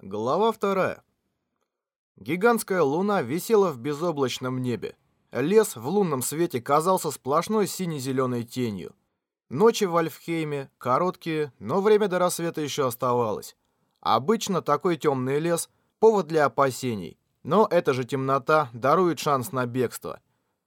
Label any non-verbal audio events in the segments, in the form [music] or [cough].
Глава вторая. Гигантская луна висела в безоблачном небе. Лес в лунном свете казался сплошной сине-зеленой тенью. Ночи в Альфхейме короткие, но время до рассвета еще оставалось. Обычно такой темный лес – повод для опасений. Но эта же темнота дарует шанс на бегство.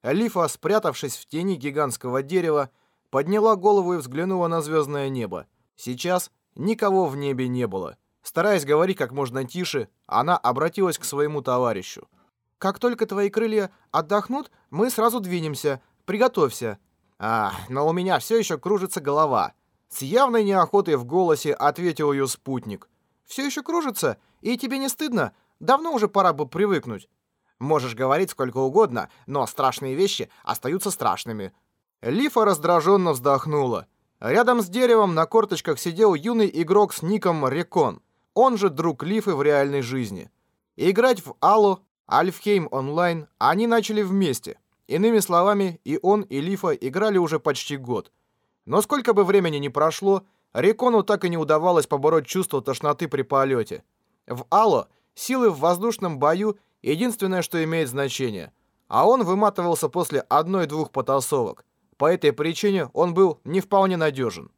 Лифа, спрятавшись в тени гигантского дерева, подняла голову и взглянула на звездное небо. Сейчас никого в небе не было – Стараясь говорить как можно тише, она обратилась к своему товарищу. «Как только твои крылья отдохнут, мы сразу двинемся. Приготовься». «А, но у меня все еще кружится голова». С явной неохотой в голосе ответил ее спутник. «Все еще кружится? И тебе не стыдно? Давно уже пора бы привыкнуть». «Можешь говорить сколько угодно, но страшные вещи остаются страшными». Лифа раздраженно вздохнула. Рядом с деревом на корточках сидел юный игрок с ником Рекон он же друг Лифы в реальной жизни. Играть в Алло, Альфхейм онлайн они начали вместе. Иными словами, и он, и Лифа играли уже почти год. Но сколько бы времени ни прошло, Рекону так и не удавалось побороть чувство тошноты при полете. В Алло силы в воздушном бою — единственное, что имеет значение. А он выматывался после одной-двух потасовок. По этой причине он был не вполне надежен.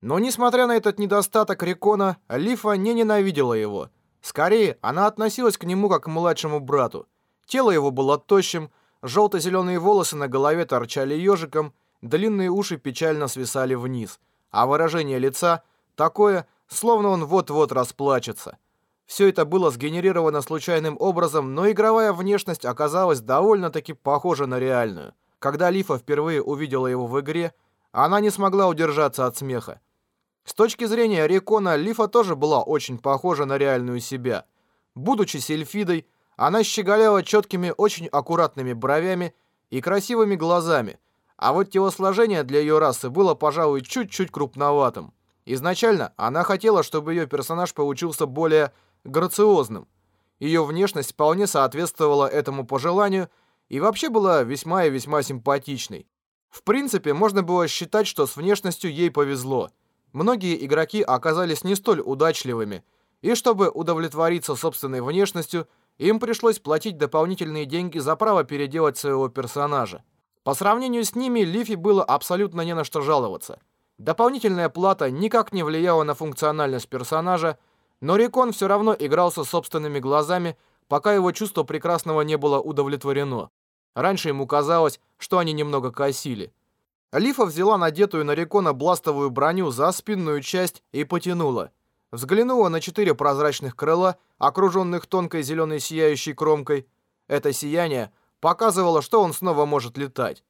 Но несмотря на этот недостаток Рекона, Лифа не ненавидела его. Скорее, она относилась к нему как к младшему брату. Тело его было тощим, желто-зеленые волосы на голове торчали ежиком, длинные уши печально свисали вниз, а выражение лица такое, словно он вот-вот расплачется. Все это было сгенерировано случайным образом, но игровая внешность оказалась довольно-таки похожа на реальную. Когда Лифа впервые увидела его в игре, она не смогла удержаться от смеха. С точки зрения Рекона, Лифа тоже была очень похожа на реальную себя. Будучи сельфидой, она щеголяла четкими, очень аккуратными бровями и красивыми глазами, а вот телосложение для ее расы было, пожалуй, чуть-чуть крупноватым. Изначально она хотела, чтобы ее персонаж получился более грациозным. Ее внешность вполне соответствовала этому пожеланию и вообще была весьма и весьма симпатичной. В принципе, можно было считать, что с внешностью ей повезло – Многие игроки оказались не столь удачливыми, и чтобы удовлетвориться собственной внешностью, им пришлось платить дополнительные деньги за право переделать своего персонажа. По сравнению с ними, Лифи было абсолютно не на что жаловаться. Дополнительная плата никак не влияла на функциональность персонажа, но Рекон все равно игрался собственными глазами, пока его чувство прекрасного не было удовлетворено. Раньше ему казалось, что они немного косили. Лифа взяла надетую на Рекона бластовую броню за спинную часть и потянула. Взглянула на четыре прозрачных крыла, окруженных тонкой зеленой сияющей кромкой. Это сияние показывало, что он снова может летать.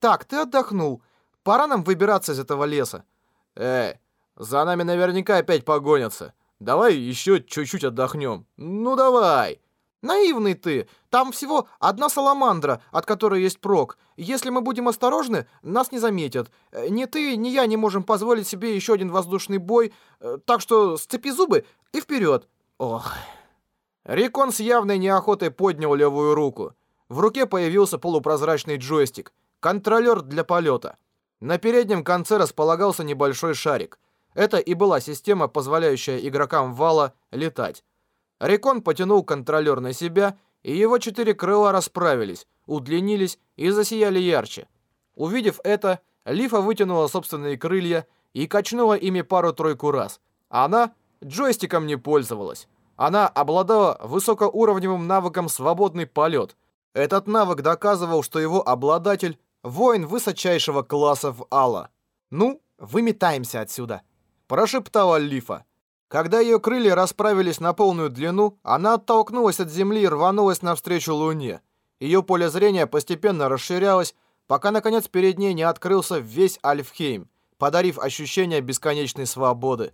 «Так, ты отдохнул. Пора нам выбираться из этого леса». «Эй, за нами наверняка опять погонятся. Давай еще чуть-чуть отдохнем. Ну давай!» «Наивный ты! Там всего одна саламандра, от которой есть прок. Если мы будем осторожны, нас не заметят. Э, ни ты, ни я не можем позволить себе еще один воздушный бой, э, так что сцепи зубы и вперед!» Ох... Рикон с явной неохотой поднял левую руку. В руке появился полупрозрачный джойстик, контролер для полета. На переднем конце располагался небольшой шарик. Это и была система, позволяющая игрокам вала летать. Рекон потянул контролер на себя, и его четыре крыла расправились, удлинились и засияли ярче. Увидев это, Лифа вытянула собственные крылья и качнула ими пару-тройку раз. Она джойстиком не пользовалась. Она обладала высокоуровневым навыком «Свободный полет». Этот навык доказывал, что его обладатель – воин высочайшего класса в Алла. «Ну, выметаемся отсюда», – прошептала Лифа. Когда ее крылья расправились на полную длину, она оттолкнулась от земли и рванулась навстречу Луне. Ее поле зрения постепенно расширялось, пока наконец перед ней не открылся весь Альфхейм, подарив ощущение бесконечной свободы.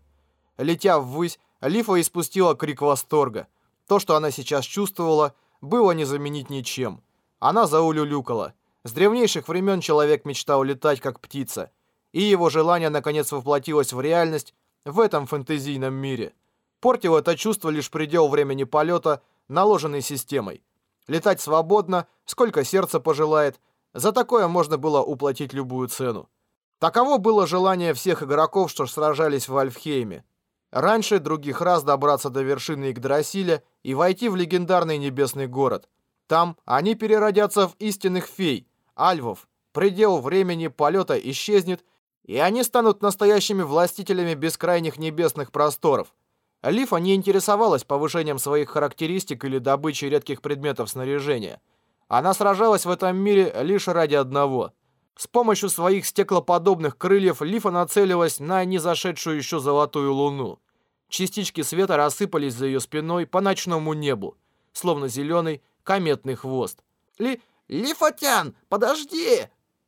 Летя ввысь, Лифа испустила крик восторга. То, что она сейчас чувствовала, было не заменить ничем. Она заулюлюкала. С древнейших времен человек мечтал летать, как птица. И его желание наконец воплотилось в реальность, в этом фэнтезийном мире. Портил это чувство лишь предел времени полета, наложенный системой. Летать свободно, сколько сердце пожелает, за такое можно было уплатить любую цену. Таково было желание всех игроков, что сражались в Альфхейме. раньше других раз добраться до вершины Игдрасиля и войти в легендарный небесный город. Там они переродятся в истинных фей, альвов, предел времени полета исчезнет, и они станут настоящими властителями бескрайних небесных просторов. Лифа не интересовалась повышением своих характеристик или добычей редких предметов снаряжения. Она сражалась в этом мире лишь ради одного. С помощью своих стеклоподобных крыльев Лифа нацелилась на незашедшую еще золотую луну. Частички света рассыпались за ее спиной по ночному небу, словно зеленый кометный хвост. «Ли... Лифатян, подожди!»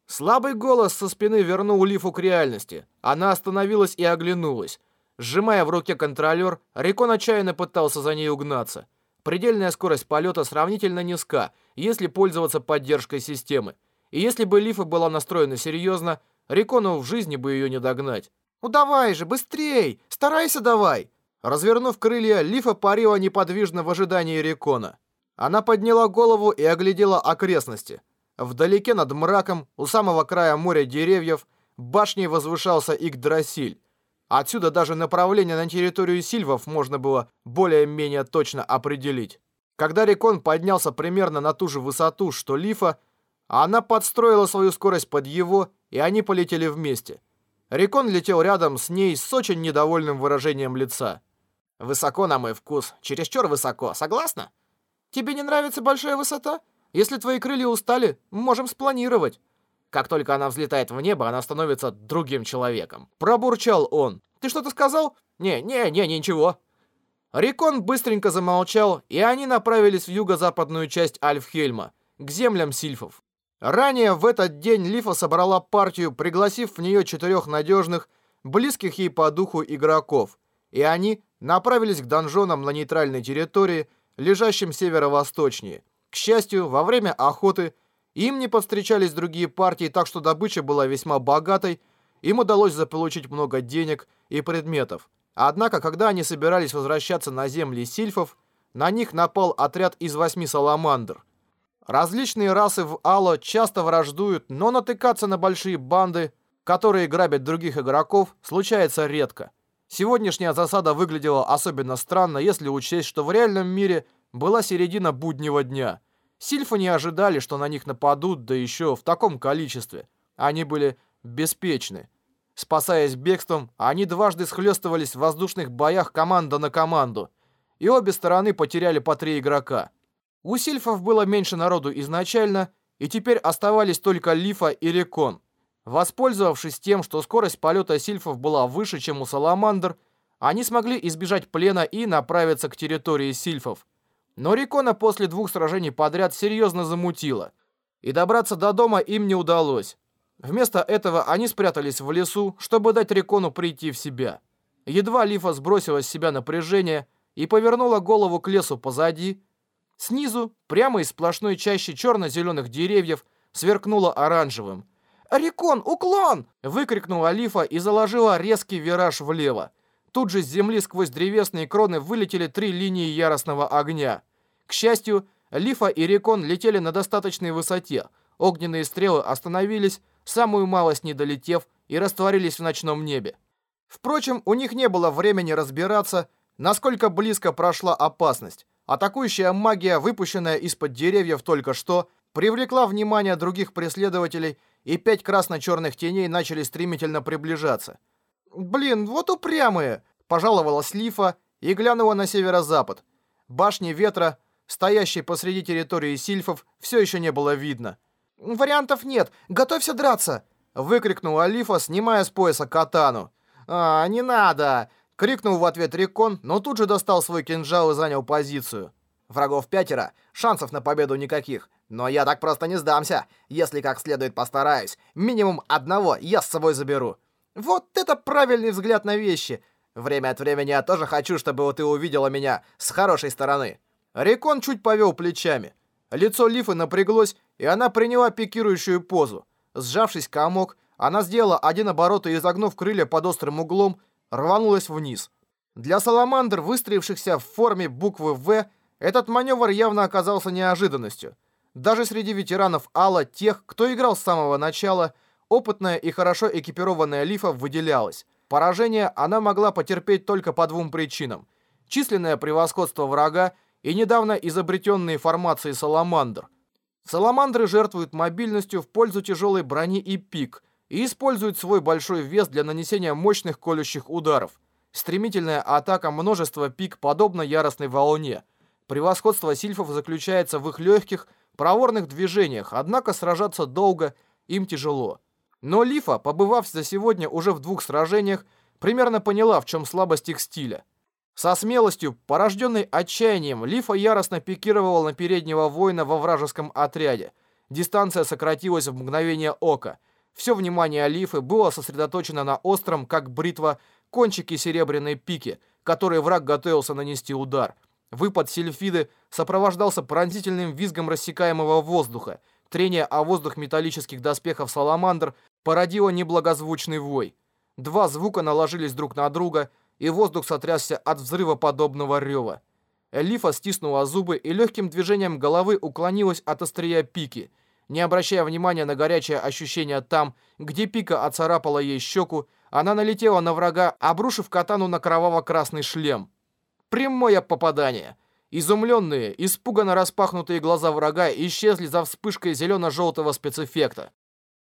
Слабый голос со спины вернул Лифу к реальности. Она остановилась и оглянулась. Сжимая в руке контролер, Рикон отчаянно пытался за ней угнаться. Предельная скорость полета сравнительно низка, если пользоваться поддержкой системы. И если бы Лифа была настроена серьезно, Рикону в жизни бы ее не догнать. «Ну давай же, быстрей! Старайся давай!» Развернув крылья, Лифа парила неподвижно в ожидании Рикона. Она подняла голову и оглядела окрестности. Вдалеке над мраком, у самого края моря деревьев, башней возвышался Игдрасиль. Отсюда даже направление на территорию Сильвов можно было более-менее точно определить. Когда Рекон поднялся примерно на ту же высоту, что Лифа, она подстроила свою скорость под его, и они полетели вместе. Рекон летел рядом с ней с очень недовольным выражением лица. «Высоко на мой вкус, чересчур высоко, согласна?» «Тебе не нравится большая высота?» Если твои крылья устали, можем спланировать. Как только она взлетает в небо, она становится другим человеком. Пробурчал он. Ты что-то сказал? Не, не, не, ничего. Рикон быстренько замолчал, и они направились в юго-западную часть Альфхельма, к землям сильфов. Ранее в этот день Лифа собрала партию, пригласив в нее четырех надежных, близких ей по духу игроков, и они направились к донжонам на нейтральной территории, лежащим северо-восточнее, к счастью, во время охоты им не повстречались другие партии, так что добыча была весьма богатой, им удалось заполучить много денег и предметов. Однако, когда они собирались возвращаться на земли сильфов, на них напал отряд из восьми саламандр. Различные расы в Ало часто враждуют, но натыкаться на большие банды, которые грабят других игроков, случается редко. Сегодняшняя засада выглядела особенно странно, если учесть, что в реальном мире – была середина буднего дня. Сильфы не ожидали, что на них нападут, да еще в таком количестве. Они были беспечны. Спасаясь бегством, они дважды схлестывались в воздушных боях команда на команду. И обе стороны потеряли по три игрока. У сильфов было меньше народу изначально, и теперь оставались только Лифа и Рекон. Воспользовавшись тем, что скорость полета сильфов была выше, чем у Саламандр, они смогли избежать плена и направиться к территории сильфов. Но Рикона после двух сражений подряд серьезно замутила, и добраться до дома им не удалось. Вместо этого они спрятались в лесу, чтобы дать Рикону прийти в себя. Едва Лифа сбросила с себя напряжение и повернула голову к лесу позади, снизу, прямо из сплошной чащи черно-зеленых деревьев, сверкнула оранжевым. «Рикон, уклон!» — выкрикнула Лифа и заложила резкий вираж влево. Тут же с земли сквозь древесные кроны вылетели три линии яростного огня. К счастью, Лифа и Рекон летели на достаточной высоте. Огненные стрелы остановились, самую малость не долетев, и растворились в ночном небе. Впрочем, у них не было времени разбираться, насколько близко прошла опасность. Атакующая магия, выпущенная из-под деревьев только что, привлекла внимание других преследователей, и пять красно-черных теней начали стремительно приближаться. «Блин, вот упрямые!» – пожаловалась Лифа и глянула на северо-запад. Башни ветра стоящей посреди территории сильфов, все еще не было видно. «Вариантов нет! Готовься драться!» — выкрикнул Алифа, снимая с пояса катану. «А, не надо!» — крикнул в ответ Рикон, но тут же достал свой кинжал и занял позицию. «Врагов пятеро, шансов на победу никаких. Но я так просто не сдамся. Если как следует постараюсь, минимум одного я с собой заберу». «Вот это правильный взгляд на вещи!» «Время от времени я тоже хочу, чтобы ты увидела меня с хорошей стороны». Рекон чуть повел плечами. Лицо Лифы напряглось, и она приняла пикирующую позу. Сжавшись комок, она сделала один оборот и, изогнув крылья под острым углом, рванулась вниз. Для саламандр, выстроившихся в форме буквы «В», этот маневр явно оказался неожиданностью. Даже среди ветеранов Алла, тех, кто играл с самого начала, опытная и хорошо экипированная Лифа выделялась. Поражение она могла потерпеть только по двум причинам. Численное превосходство врага и недавно изобретенные формации «Саламандр». Саламандры жертвуют мобильностью в пользу тяжелой брони и пик и используют свой большой вес для нанесения мощных колющих ударов. Стремительная атака множества пик подобна яростной волне. Превосходство сильфов заключается в их легких, проворных движениях, однако сражаться долго им тяжело. Но Лифа, побывав за сегодня уже в двух сражениях, примерно поняла, в чем слабость их стиля. Со смелостью, порожденной отчаянием, Лифа яростно пикировал на переднего воина во вражеском отряде. Дистанция сократилась в мгновение ока. Все внимание Лифы было сосредоточено на остром, как бритва, кончике серебряной пики, которой враг готовился нанести удар. Выпад Сильфиды сопровождался пронзительным визгом рассекаемого воздуха. Трение о воздух металлических доспехов Саламандр породило неблагозвучный вой. Два звука наложились друг на друга, и воздух сотрясся от взрыва подобного рева. Элифа стиснула зубы и легким движением головы уклонилась от острия пики. Не обращая внимания на горячее ощущение там, где пика оцарапала ей щеку, она налетела на врага, обрушив катану на кроваво-красный шлем. Прямое попадание. Изумленные, испуганно распахнутые глаза врага исчезли за вспышкой зелено-желтого спецэффекта.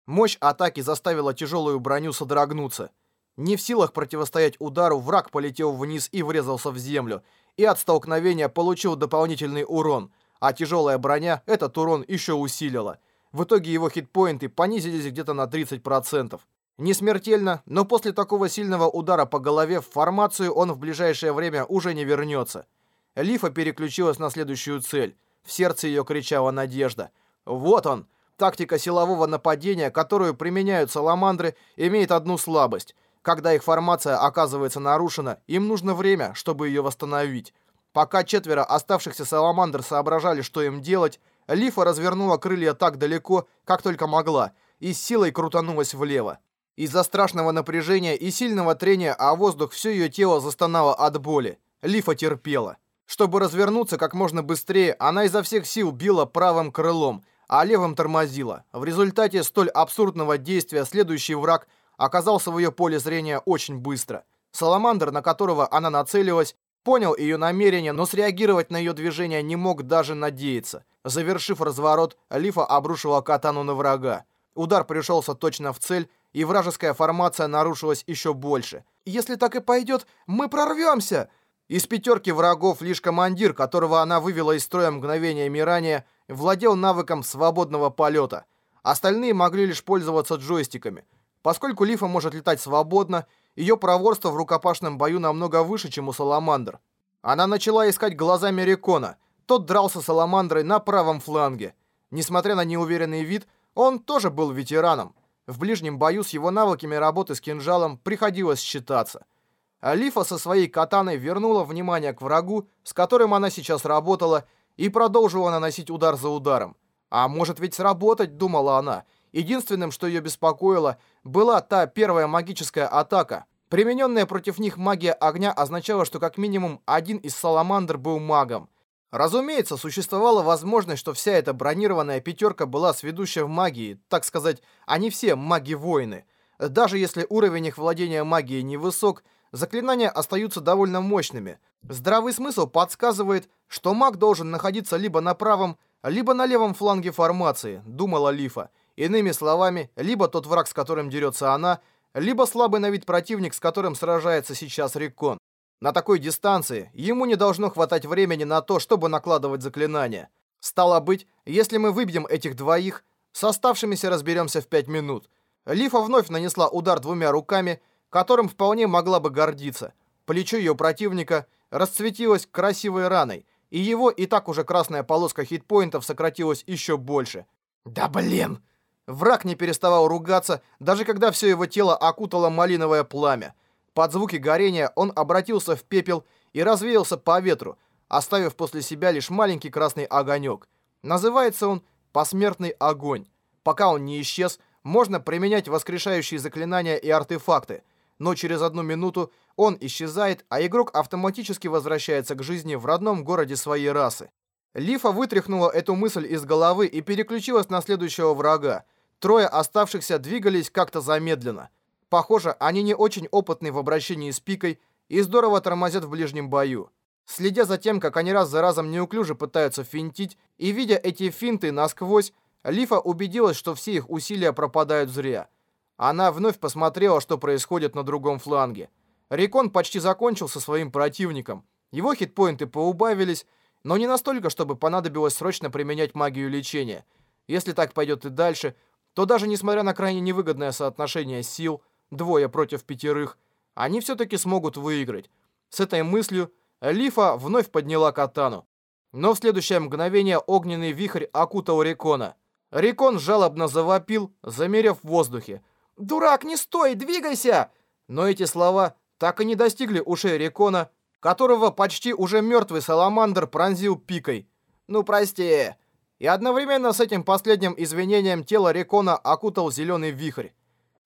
Мощь атаки заставила тяжелую броню содрогнуться. Не в силах противостоять удару, враг полетел вниз и врезался в землю, и от столкновения получил дополнительный урон, а тяжелая броня этот урон еще усилила. В итоге его хитпоинты понизились где-то на 30%. Не смертельно, но после такого сильного удара по голове в формацию он в ближайшее время уже не вернется. Лифа переключилась на следующую цель. В сердце ее кричала надежда. Вот он! Тактика силового нападения, которую применяют саламандры, имеет одну слабость. Когда их формация оказывается нарушена, им нужно время, чтобы ее восстановить. Пока четверо оставшихся саламандр соображали, что им делать, Лифа развернула крылья так далеко, как только могла, и с силой крутанулась влево. Из-за страшного напряжения и сильного трения о воздух все ее тело застонало от боли. Лифа терпела. Чтобы развернуться как можно быстрее, она изо всех сил била правым крылом, а левым тормозила. В результате столь абсурдного действия следующий враг оказался в ее поле зрения очень быстро. Саламандр, на которого она нацелилась, понял ее намерение, но среагировать на ее движение не мог даже надеяться. Завершив разворот, Лифа обрушила катану на врага. Удар пришелся точно в цель, и вражеская формация нарушилась еще больше. «Если так и пойдет, мы прорвемся!» Из пятерки врагов лишь командир, которого она вывела из строя мгновениями ранее, владел навыком свободного полета. Остальные могли лишь пользоваться джойстиками. Поскольку Лифа может летать свободно, ее проворство в рукопашном бою намного выше, чем у Саламандр. Она начала искать глазами Рекона. Тот дрался с Саламандрой на правом фланге. Несмотря на неуверенный вид, он тоже был ветераном. В ближнем бою с его навыками работы с кинжалом приходилось считаться. Алифа со своей катаной вернула внимание к врагу, с которым она сейчас работала, и продолжила наносить удар за ударом. А может ведь сработать, думала она. Единственным, что ее беспокоило, была та первая магическая атака. Примененная против них магия огня означала, что как минимум один из саламандр был магом. Разумеется, существовала возможность, что вся эта бронированная пятерка была сведущая в магии, так сказать, они все маги-воины. Даже если уровень их владения магией невысок, заклинания остаются довольно мощными. Здравый смысл подсказывает, что маг должен находиться либо на правом, либо на левом фланге формации, думала Лифа. Иными словами, либо тот враг, с которым дерется она, либо слабый на вид противник, с которым сражается сейчас Рикон. На такой дистанции ему не должно хватать времени на то, чтобы накладывать заклинания. Стало быть, если мы выбьем этих двоих, с оставшимися разберемся в 5 минут. Лифа вновь нанесла удар двумя руками, которым вполне могла бы гордиться. Плечо ее противника расцветилось красивой раной, и его и так уже красная полоска хитпоинтов сократилась еще больше. «Да блин!» Враг не переставал ругаться, даже когда все его тело окутало малиновое пламя. Под звуки горения он обратился в пепел и развеялся по ветру, оставив после себя лишь маленький красный огонек. Называется он «посмертный огонь». Пока он не исчез, можно применять воскрешающие заклинания и артефакты, но через одну минуту он исчезает, а игрок автоматически возвращается к жизни в родном городе своей расы. Лифа вытряхнула эту мысль из головы и переключилась на следующего врага. Трое оставшихся двигались как-то замедленно. Похоже, они не очень опытны в обращении с пикой и здорово тормозят в ближнем бою. Следя за тем, как они раз за разом неуклюже пытаются финтить, и видя эти финты насквозь, Лифа убедилась, что все их усилия пропадают зря. Она вновь посмотрела, что происходит на другом фланге. Рекон почти закончил со своим противником. Его хитпоинты поубавились, но не настолько, чтобы понадобилось срочно применять магию лечения. Если так пойдет и дальше, то даже несмотря на крайне невыгодное соотношение сил, двое против пятерых, они все-таки смогут выиграть. С этой мыслью Лифа вновь подняла катану. Но в следующее мгновение огненный вихрь окутал Рекона. Рекон жалобно завопил, замерев в воздухе. «Дурак, не стой, двигайся!» Но эти слова так и не достигли ушей Рекона, которого почти уже мертвый Саламандр пронзил пикой. «Ну, прости!» И одновременно с этим последним извинением тело Рекона окутал зеленый вихрь.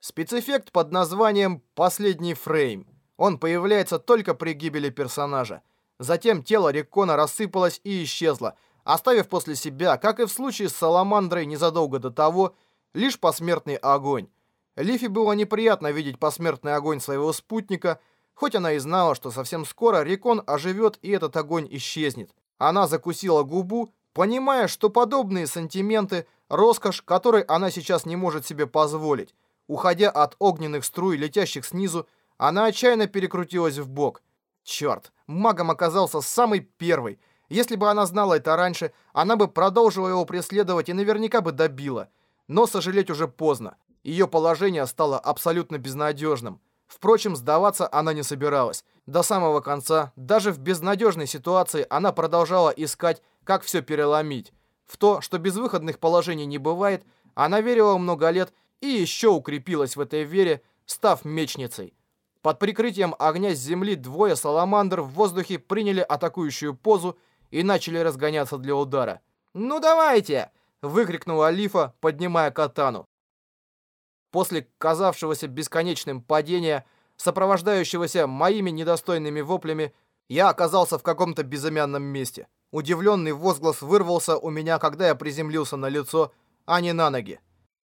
Спецэффект под названием «Последний фрейм». Он появляется только при гибели персонажа. Затем тело Рекона рассыпалось и исчезло, оставив после себя, как и в случае с Саламандрой незадолго до того, лишь посмертный огонь. Лифи было неприятно видеть посмертный огонь своего спутника, хоть она и знала, что совсем скоро Рекон оживет и этот огонь исчезнет. Она закусила губу, понимая, что подобные сантименты – роскошь, которой она сейчас не может себе позволить. Уходя от огненных струй, летящих снизу, она отчаянно перекрутилась в бок. Черт, магом оказался самый первый. Если бы она знала это раньше, она бы продолжила его преследовать и наверняка бы добила. Но сожалеть уже поздно. Ее положение стало абсолютно безнадежным. Впрочем, сдаваться она не собиралась. До самого конца, даже в безнадежной ситуации, она продолжала искать, как все переломить. В то, что безвыходных положений не бывает, она верила много лет и еще укрепилась в этой вере, став мечницей. Под прикрытием огня с земли двое саламандр в воздухе приняли атакующую позу и начали разгоняться для удара. «Ну давайте!» — выкрикнула Алифа, поднимая катану. После казавшегося бесконечным падения, сопровождающегося моими недостойными воплями, я оказался в каком-то безымянном месте. Удивленный возглас вырвался у меня, когда я приземлился на лицо, а не на ноги.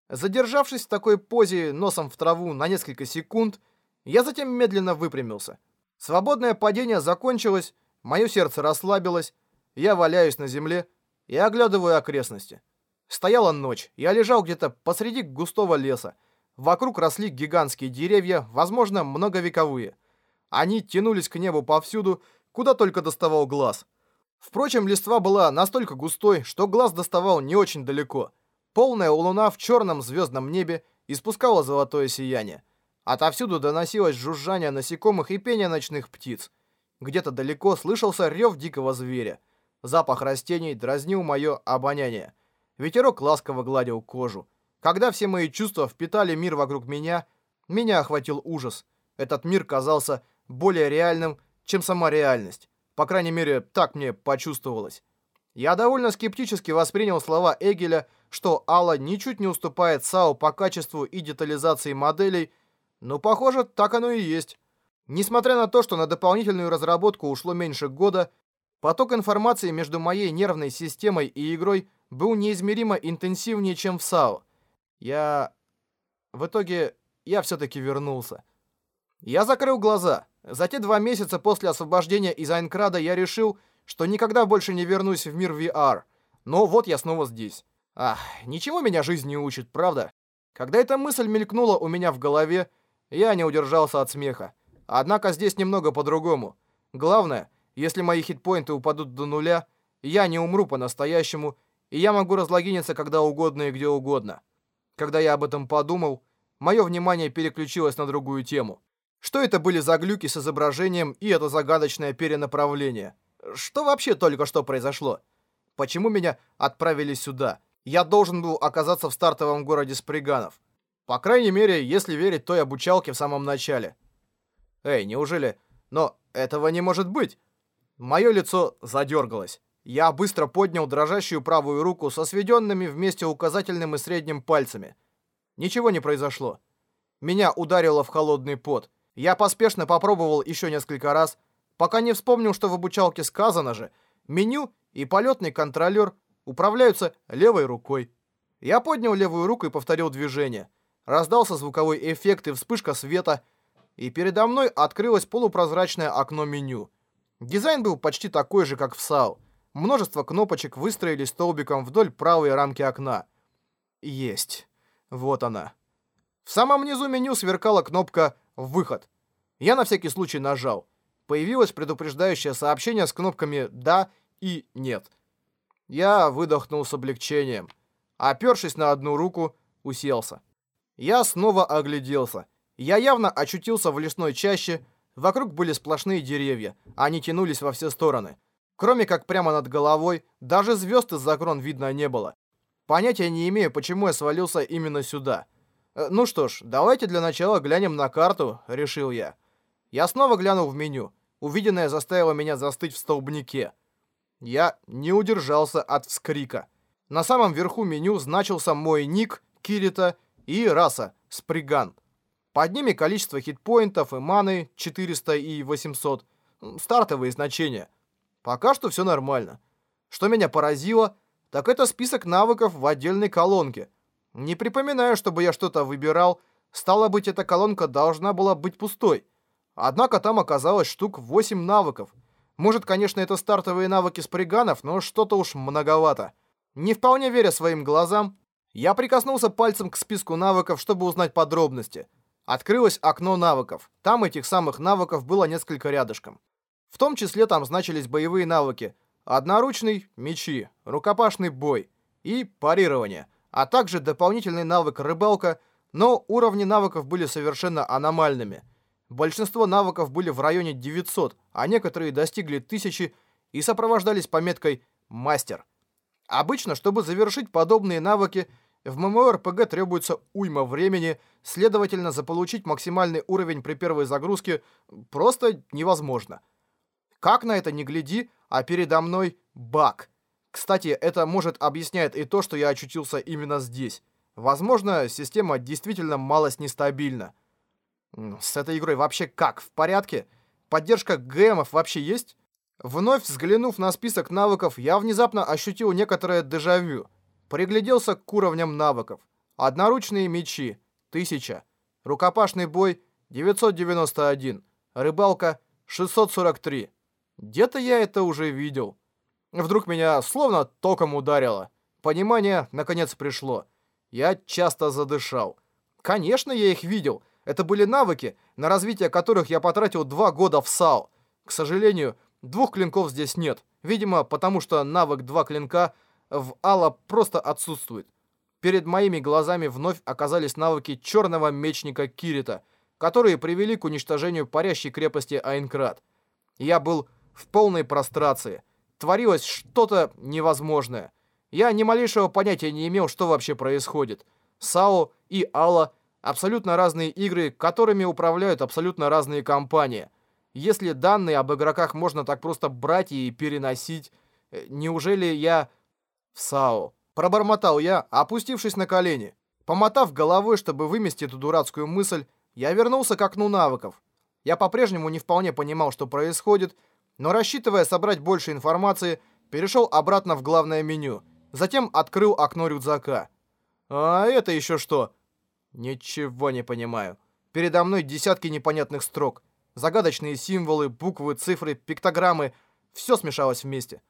Задержавшись в такой позе носом в траву на несколько секунд, я затем медленно выпрямился. Свободное падение закончилось, мое сердце расслабилось, я валяюсь на земле и оглядываю окрестности. Стояла ночь, я лежал где-то посреди густого леса. Вокруг росли гигантские деревья, возможно, многовековые. Они тянулись к небу повсюду, куда только доставал глаз. Впрочем, листва была настолько густой, что глаз доставал не очень далеко. Полная луна в черном звездном небе испускала золотое сияние. Отовсюду доносилось жужжание насекомых и пение ночных птиц. Где-то далеко слышался рев дикого зверя. Запах растений дразнил мое обоняние. Ветерок ласково гладил кожу. Когда все мои чувства впитали мир вокруг меня, меня охватил ужас. Этот мир казался более реальным, чем сама реальность. По крайней мере, так мне почувствовалось. Я довольно скептически воспринял слова Эгеля, что Алла ничуть не уступает САУ по качеству и детализации моделей, ну, похоже, так оно и есть. Несмотря на то, что на дополнительную разработку ушло меньше года, поток информации между моей нервной системой и игрой был неизмеримо интенсивнее, чем в САО. Я... В итоге, я все-таки вернулся. Я закрыл глаза. За те два месяца после освобождения из Айнкрада я решил, что никогда больше не вернусь в мир VR. Но вот я снова здесь. Ах, ничего меня жизнь не учит, правда? Когда эта мысль мелькнула у меня в голове, я не удержался от смеха. Однако здесь немного по-другому. Главное, если мои хитпоинты упадут до нуля, я не умру по-настоящему, и я могу разлогиниться когда угодно и где угодно. Когда я об этом подумал, мое внимание переключилось на другую тему. Что это были за глюки с изображением и это загадочное перенаправление? Что вообще только что произошло? Почему меня отправили сюда? Я должен был оказаться в стартовом городе Сприганов. По крайней мере, если верить той обучалке в самом начале. Эй, неужели... Но этого не может быть. Мое лицо задергалось. Я быстро поднял дрожащую правую руку со сведенными вместе указательным и средним пальцами. Ничего не произошло. Меня ударило в холодный пот. Я поспешно попробовал еще несколько раз, пока не вспомнил, что в обучалке сказано же, меню и полетный контролер управляются левой рукой. Я поднял левую руку и повторил движение. Раздался звуковой эффект и вспышка света, и передо мной открылось полупрозрачное окно меню. Дизайн был почти такой же, как в САУ. Множество кнопочек выстроились столбиком вдоль правой рамки окна. Есть. Вот она. В самом низу меню сверкала кнопка «Выход». Я на всякий случай нажал. Появилось предупреждающее сообщение с кнопками «Да» и «Нет». Я выдохнул с облегчением. Опершись на одну руку, уселся. Я снова огляделся. Я явно очутился в лесной чаще. Вокруг были сплошные деревья. Они тянулись во все стороны. Кроме как прямо над головой, даже звезд из-за крон видно не было. Понятия не имею, почему я свалился именно сюда. Э, ну что ж, давайте для начала глянем на карту, решил я. Я снова глянул в меню. Увиденное заставило меня застыть в столбнике. Я не удержался от вскрика. На самом верху меню значился мой ник, Кирита и раса, Сприган. Под ними количество хитпоинтов и маны 400 и 800. Стартовые значения. Пока что все нормально. Что меня поразило, так это список навыков в отдельной колонке. Не припоминаю, чтобы я что-то выбирал. Стало быть, эта колонка должна была быть пустой. Однако там оказалось штук 8 навыков. Может, конечно, это стартовые навыки сприганов, но что-то уж многовато. Не вполне веря своим глазам, я прикоснулся пальцем к списку навыков, чтобы узнать подробности. Открылось окно навыков. Там этих самых навыков было несколько рядышком. В том числе там значились боевые навыки. Одноручный – мечи, рукопашный бой и парирование, а также дополнительный навык рыбалка, но уровни навыков были совершенно аномальными. Большинство навыков были в районе 900, а некоторые достигли 1000 и сопровождались пометкой «мастер». Обычно, чтобы завершить подобные навыки, в MMORPG требуется уйма времени, следовательно, заполучить максимальный уровень при первой загрузке просто невозможно. Как на это не гляди, а передо мной баг. Кстати, это может объяснять и то, что я очутился именно здесь. Возможно, система действительно малость нестабильна. С этой игрой вообще как? В порядке? Поддержка ГМов вообще есть? Вновь взглянув на список навыков, я внезапно ощутил некоторое дежавю. Пригляделся к уровням навыков. Одноручные мечи – 1000. Рукопашный бой – 991. Рыбалка – 643. Где-то я это уже видел. Вдруг меня словно током ударило. Понимание, наконец, пришло. Я часто задышал. Конечно, я их видел. Это были навыки, на развитие которых я потратил два года в САУ. К сожалению, Двух клинков здесь нет. Видимо, потому что навык «два клинка» в Алла просто отсутствует. Перед моими глазами вновь оказались навыки черного мечника Кирита, которые привели к уничтожению парящей крепости Айнкрат. Я был в полной прострации. Творилось что-то невозможное. Я ни малейшего понятия не имел, что вообще происходит. САО и Алла — абсолютно разные игры, которыми управляют абсолютно разные компании — если данные об игроках можно так просто брать и переносить, э, неужели я... В САО. Пробормотал я, опустившись на колени. Помотав головой, чтобы вымести эту дурацкую мысль, я вернулся к окну навыков. Я по-прежнему не вполне понимал, что происходит, но рассчитывая собрать больше информации, перешел обратно в главное меню. Затем открыл окно рюкзака. А это еще что? Ничего не понимаю. Передо мной десятки непонятных строк. Загадочные символы, буквы, цифры, пиктограммы — все смешалось вместе.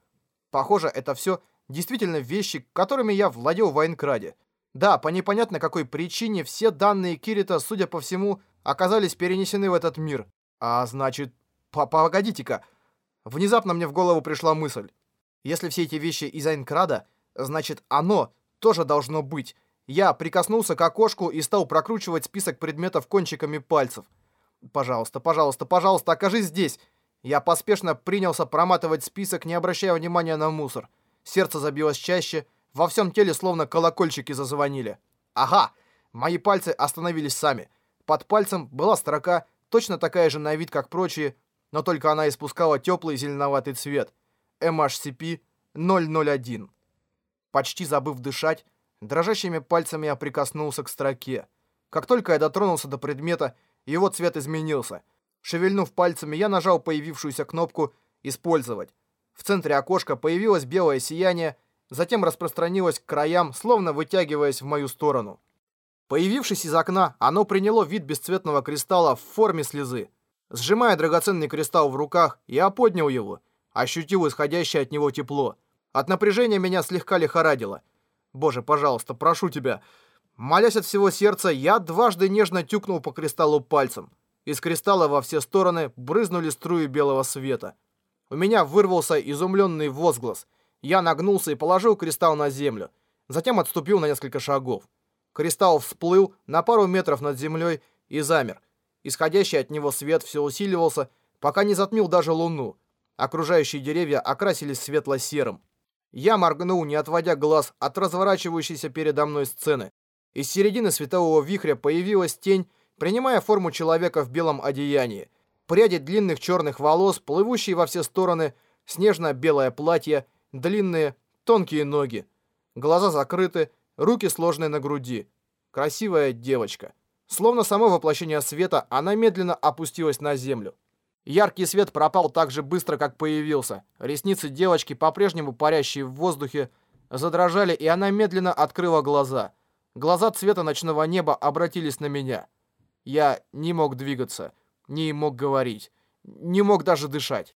Похоже, это все действительно вещи, которыми я владел в Вайнкраде. Да, по непонятно какой причине все данные Кирита, судя по всему, оказались перенесены в этот мир. А значит... Погодите-ка. Внезапно мне в голову пришла мысль. Если все эти вещи из Айнкрада, значит оно тоже должно быть. Я прикоснулся к окошку и стал прокручивать список предметов кончиками пальцев. «Пожалуйста, пожалуйста, пожалуйста, окажись здесь!» Я поспешно принялся проматывать список, не обращая внимания на мусор. Сердце забилось чаще, во всем теле словно колокольчики зазвонили. «Ага!» Мои пальцы остановились сами. Под пальцем была строка, точно такая же на вид, как прочие, но только она испускала теплый зеленоватый цвет. MHCP 001. Почти забыв дышать, дрожащими пальцами я прикоснулся к строке. Как только я дотронулся до предмета, его цвет изменился. Шевельнув пальцами, я нажал появившуюся кнопку «Использовать». В центре окошка появилось белое сияние, затем распространилось к краям, словно вытягиваясь в мою сторону. Появившись из окна, оно приняло вид бесцветного кристалла в форме слезы. Сжимая драгоценный кристалл в руках, я поднял его, ощутил исходящее от него тепло. От напряжения меня слегка лихорадило. Боже, пожалуйста, прошу тебя. Молясь от всего сердца, я дважды нежно тюкнул по кристаллу пальцем. Из кристалла во все стороны брызнули струи белого света. У меня вырвался изумленный возглас. Я нагнулся и положил кристалл на землю. Затем отступил на несколько шагов. Кристалл всплыл на пару метров над землей и замер. Исходящий от него свет все усиливался, пока не затмил даже луну. Окружающие деревья окрасились светло-серым. Я моргнул, не отводя глаз от разворачивающейся передо мной сцены. Из середины светового вихря появилась тень, принимая форму человека в белом одеянии. Пряди длинных черных волос, плывущие во все стороны, снежно-белое платье, длинные, тонкие ноги. Глаза закрыты, руки сложены на груди. Красивая девочка. Словно само воплощение света, она медленно опустилась на землю. Яркий свет пропал так же быстро, как появился. Ресницы девочки, по-прежнему парящие в воздухе, задрожали, и она медленно открыла глаза. Глаза цвета ночного неба обратились на меня. Я не мог двигаться, не мог говорить, не мог даже дышать.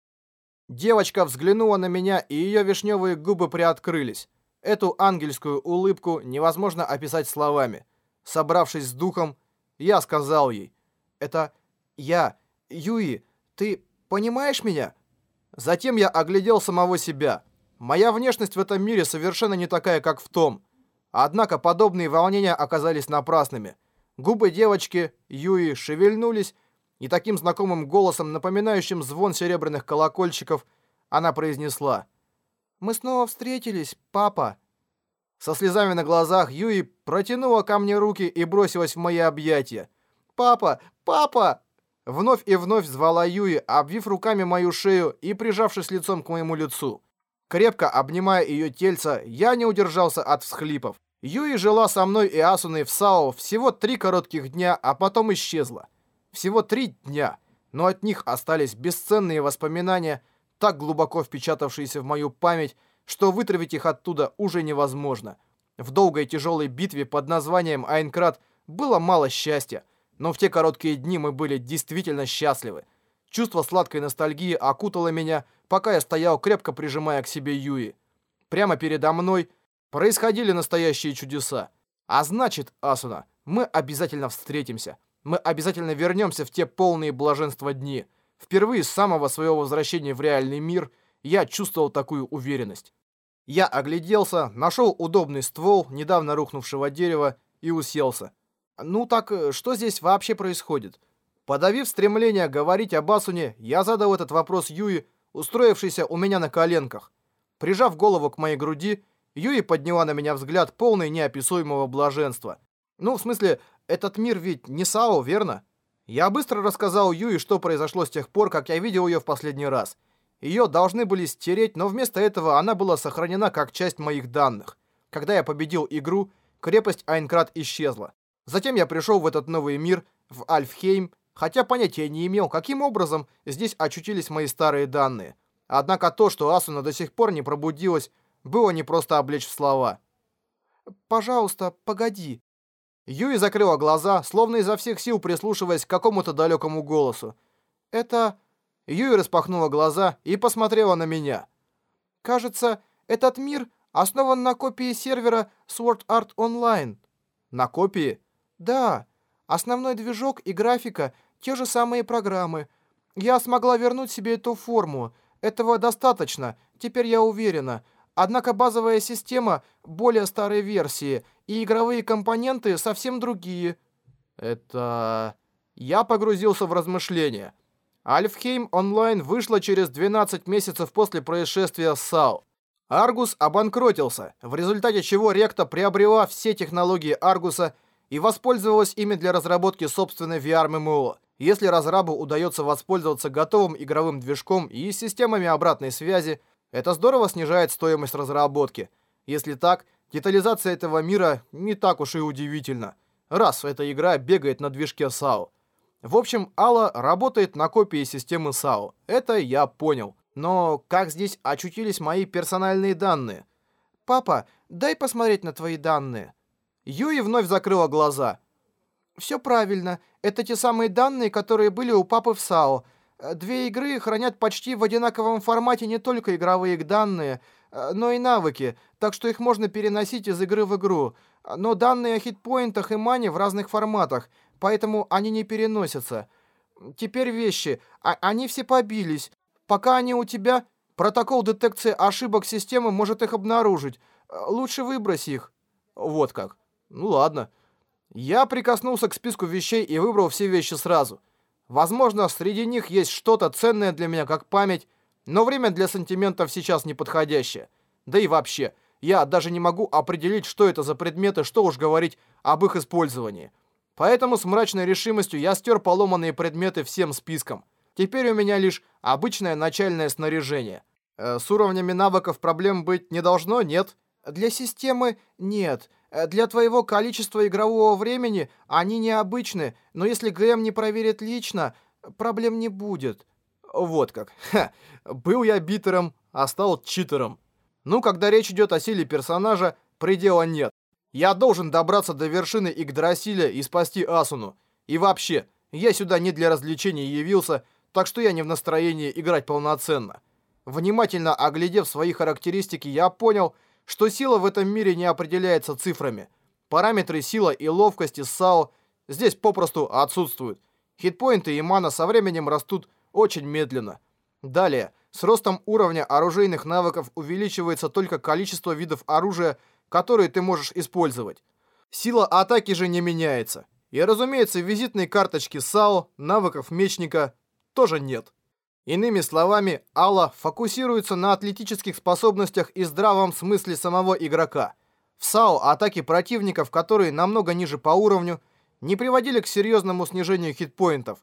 Девочка взглянула на меня, и ее вишневые губы приоткрылись. Эту ангельскую улыбку невозможно описать словами. Собравшись с духом, я сказал ей, «Это я, Юи, ты понимаешь меня?» Затем я оглядел самого себя. Моя внешность в этом мире совершенно не такая, как в том. Однако подобные волнения оказались напрасными. Губы девочки, Юи, шевельнулись, и таким знакомым голосом, напоминающим звон серебряных колокольчиков, она произнесла «Мы снова встретились, папа». Со слезами на глазах Юи протянула ко мне руки и бросилась в мои объятия. «Папа! Папа!» Вновь и вновь звала Юи, обвив руками мою шею и прижавшись лицом к моему лицу. Крепко обнимая ее тельца, я не удержался от всхлипов. Юи жила со мной и Асуной в САО всего три коротких дня, а потом исчезла. Всего три дня, но от них остались бесценные воспоминания, так глубоко впечатавшиеся в мою память, что вытравить их оттуда уже невозможно. В долгой тяжелой битве под названием Айнкрат было мало счастья, но в те короткие дни мы были действительно счастливы. Чувство сладкой ностальгии окутало меня, пока я стоял, крепко прижимая к себе Юи. Прямо передо мной происходили настоящие чудеса. А значит, Асуна, мы обязательно встретимся. Мы обязательно вернемся в те полные блаженства дни. Впервые с самого своего возвращения в реальный мир я чувствовал такую уверенность. Я огляделся, нашел удобный ствол недавно рухнувшего дерева и уселся. Ну так, э, что здесь вообще происходит? Подавив стремление говорить об Асуне, я задал этот вопрос Юи, устроившейся у меня на коленках. Прижав голову к моей груди, Юи подняла на меня взгляд полный неописуемого блаженства. Ну, в смысле, этот мир ведь не Сао, верно? Я быстро рассказал Юи, что произошло с тех пор, как я видел ее в последний раз. Ее должны были стереть, но вместо этого она была сохранена как часть моих данных. Когда я победил игру, крепость Айнкрат исчезла. Затем я пришел в этот новый мир, в Альфхейм, хотя понятия не имел, каким образом здесь очутились мои старые данные. Однако то, что Асуна до сих пор не пробудилась, было не просто облечь в слова. «Пожалуйста, погоди», Юи закрыла глаза, словно изо всех сил прислушиваясь к какому-то далекому голосу. «Это...» Юи распахнула глаза и посмотрела на меня. «Кажется, этот мир основан на копии сервера Sword Art Online». «На копии?» «Да. Основной движок и графика — те же самые программы. Я смогла вернуть себе эту форму. Этого достаточно, теперь я уверена. Однако базовая система более старой версии, и игровые компоненты совсем другие. Это... Я погрузился в размышления. Альфхейм онлайн вышла через 12 месяцев после происшествия с САУ. Аргус обанкротился, в результате чего Ректа приобрела все технологии Аргуса и воспользовалась ими для разработки собственной VR-ММО. Если разрабу удается воспользоваться готовым игровым движком и системами обратной связи, это здорово снижает стоимость разработки. Если так, детализация этого мира не так уж и удивительна, раз эта игра бегает на движке САО. В общем, Алла работает на копии системы САО. Это я понял. Но как здесь очутились мои персональные данные? «Папа, дай посмотреть на твои данные». Юи вновь закрыла глаза. Все правильно. Это те самые данные, которые были у папы в САО. Две игры хранят почти в одинаковом формате не только игровые данные, но и навыки, так что их можно переносить из игры в игру. Но данные о хитпоинтах и мане в разных форматах, поэтому они не переносятся. Теперь вещи. А они все побились. Пока они у тебя, протокол детекции ошибок системы может их обнаружить. Лучше выбрось их. Вот как. Ну ладно. Я прикоснулся к списку вещей и выбрал все вещи сразу. Возможно, среди них есть что-то ценное для меня, как память, но время для сантиментов сейчас неподходящее. Да и вообще, я даже не могу определить, что это за предметы, что уж говорить об их использовании. Поэтому с мрачной решимостью я стер поломанные предметы всем списком. Теперь у меня лишь обычное начальное снаряжение. Э, с уровнями навыков проблем быть не должно, нет? Для системы нет. Э, Для твоего количества игрового времени они необычны, но если ГМ не проверит лично, проблем не будет. Вот как. [laughs] Ха. Был я битером, а стал читером. Ну, когда речь идет о силе персонажа, предела нет. Я должен добраться до вершины Игдрасиля и спасти Асуну. И вообще, я сюда не для развлечений явился, так что я не в настроении играть полноценно. Внимательно оглядев свои характеристики, я понял, что сила в этом мире не определяется цифрами. Параметры сила и ловкости САО здесь попросту отсутствуют. Хитпоинты и мана со временем растут очень медленно. Далее, с ростом уровня оружейных навыков увеличивается только количество видов оружия, которые ты можешь использовать. Сила атаки же не меняется. И, разумеется, визитной карточки САО, навыков мечника тоже нет. Иными словами, Алла фокусируется на атлетических способностях и здравом смысле самого игрока. В САО атаки противников, которые намного ниже по уровню, не приводили к серьезному снижению хитпоинтов.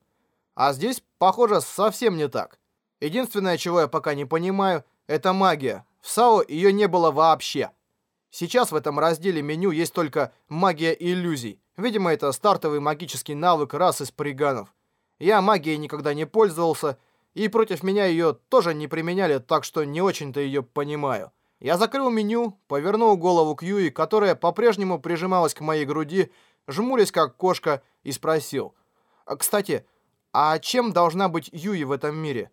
А здесь, похоже, совсем не так. Единственное, чего я пока не понимаю, это магия. В САО ее не было вообще. Сейчас в этом разделе меню есть только магия иллюзий. Видимо, это стартовый магический навык расы сприганов. Я магией никогда не пользовался, и против меня ее тоже не применяли, так что не очень-то ее понимаю. Я закрыл меню, повернул голову к Юи, которая по-прежнему прижималась к моей груди, жмурясь как кошка, и спросил. «А, «Кстати, а чем должна быть Юи в этом мире?»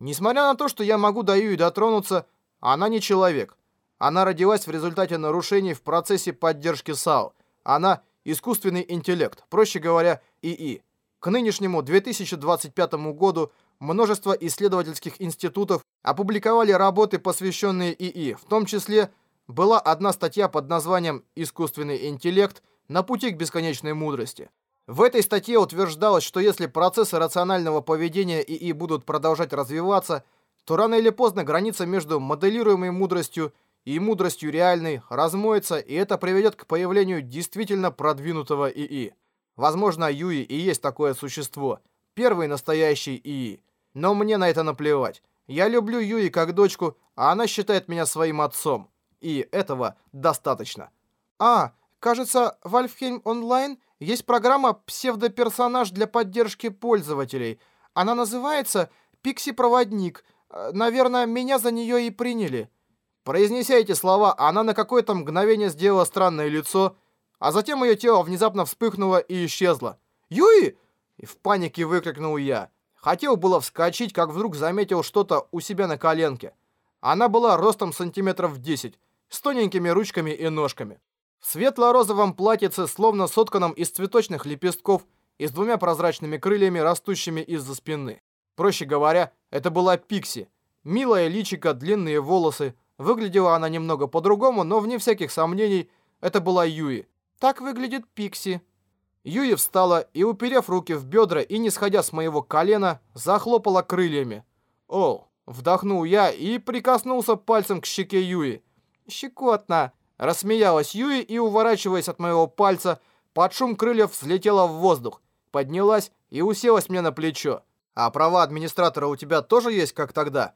Несмотря на то, что я могу до Юи дотронуться, она не человек. Она родилась в результате нарушений в процессе поддержки САО. Она искусственный интеллект, проще говоря, ИИ. К нынешнему 2025 году множество исследовательских институтов опубликовали работы, посвященные ИИ. В том числе была одна статья под названием «Искусственный интеллект на пути к бесконечной мудрости». В этой статье утверждалось, что если процессы рационального поведения ИИ будут продолжать развиваться, то рано или поздно граница между моделируемой мудростью и мудростью реальной размоется, и это приведет к появлению действительно продвинутого ИИ. Возможно, Юи и есть такое существо. Первый настоящий ИИ. Но мне на это наплевать. Я люблю Юи как дочку, а она считает меня своим отцом. И этого достаточно. А, кажется, в Альфхейм Онлайн есть программа «Псевдоперсонаж для поддержки пользователей». Она называется «Пикси-проводник». Э, Наверное, меня за нее и приняли. Произнеся эти слова, она на какое-то мгновение сделала странное лицо, а затем ее тело внезапно вспыхнуло и исчезло. «Юи!» И в панике выкрикнул я. Хотел было вскочить, как вдруг заметил что-то у себя на коленке. Она была ростом сантиметров 10, с тоненькими ручками и ножками. В светло-розовом платьице, словно сотканном из цветочных лепестков и с двумя прозрачными крыльями, растущими из-за спины. Проще говоря, это была Пикси. Милая личико, длинные волосы. Выглядела она немного по-другому, но вне всяких сомнений, это была Юи. Так выглядит Пикси. Юи встала и, уперев руки в бедра и не сходя с моего колена, захлопала крыльями. «О!» – вдохнул я и прикоснулся пальцем к щеке Юи. Щекотно. Рассмеялась Юи и, уворачиваясь от моего пальца, под шум крыльев взлетела в воздух, поднялась и уселась мне на плечо. «А права администратора у тебя тоже есть, как тогда?»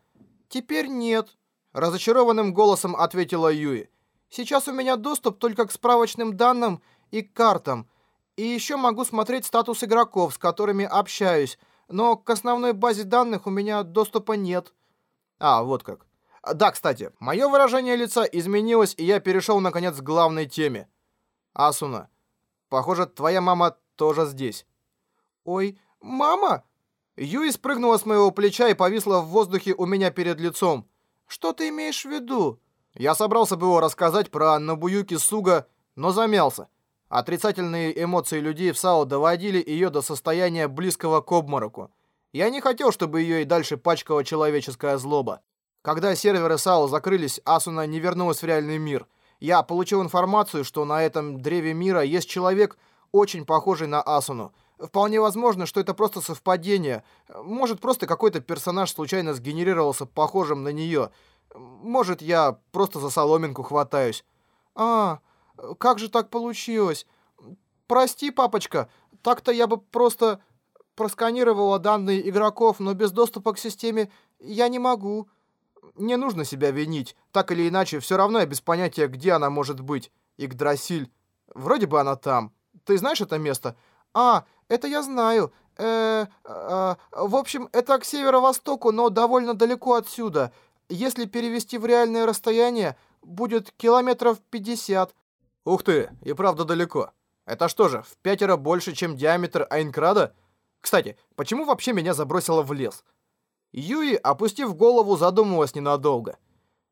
Теперь нет. Разочарованным голосом ответила Юи. Сейчас у меня доступ только к справочным данным и к картам. И еще могу смотреть статус игроков, с которыми общаюсь, но к основной базе данных у меня доступа нет. А, вот как. Да, кстати, мое выражение лица изменилось, и я перешел, наконец, к главной теме. Асуна, похоже, твоя мама тоже здесь. «Ой, мама!» Юи спрыгнула с моего плеча и повисла в воздухе у меня перед лицом. «Что ты имеешь в виду?» Я собрался было рассказать про Набуюки Суга, но замялся. Отрицательные эмоции людей в САО доводили ее до состояния близкого к обмороку. Я не хотел, чтобы ее и дальше пачкала человеческая злоба. Когда серверы САО закрылись, Асуна не вернулась в реальный мир. Я получил информацию, что на этом древе мира есть человек, очень похожий на Асуну. Вполне возможно, что это просто совпадение. Может, просто какой-то персонаж случайно сгенерировался похожим на нее. Может, я просто за соломинку хватаюсь. А, как же так получилось? Прости, папочка, так-то я бы просто просканировала данные игроков, но без доступа к системе я не могу. Не нужно себя винить. Так или иначе, все равно я без понятия, где она может быть. Игдрасиль. Вроде бы она там. Ты знаешь это место? А, это я знаю. Э, э, в общем, это к северо-востоку, но довольно далеко отсюда. Если перевести в реальное расстояние, будет километров 50. Ух ты, и правда далеко. Это что же, в пятеро больше, чем диаметр Айнкрада? Кстати, почему вообще меня забросило в лес? Юи, опустив голову, задумалась ненадолго.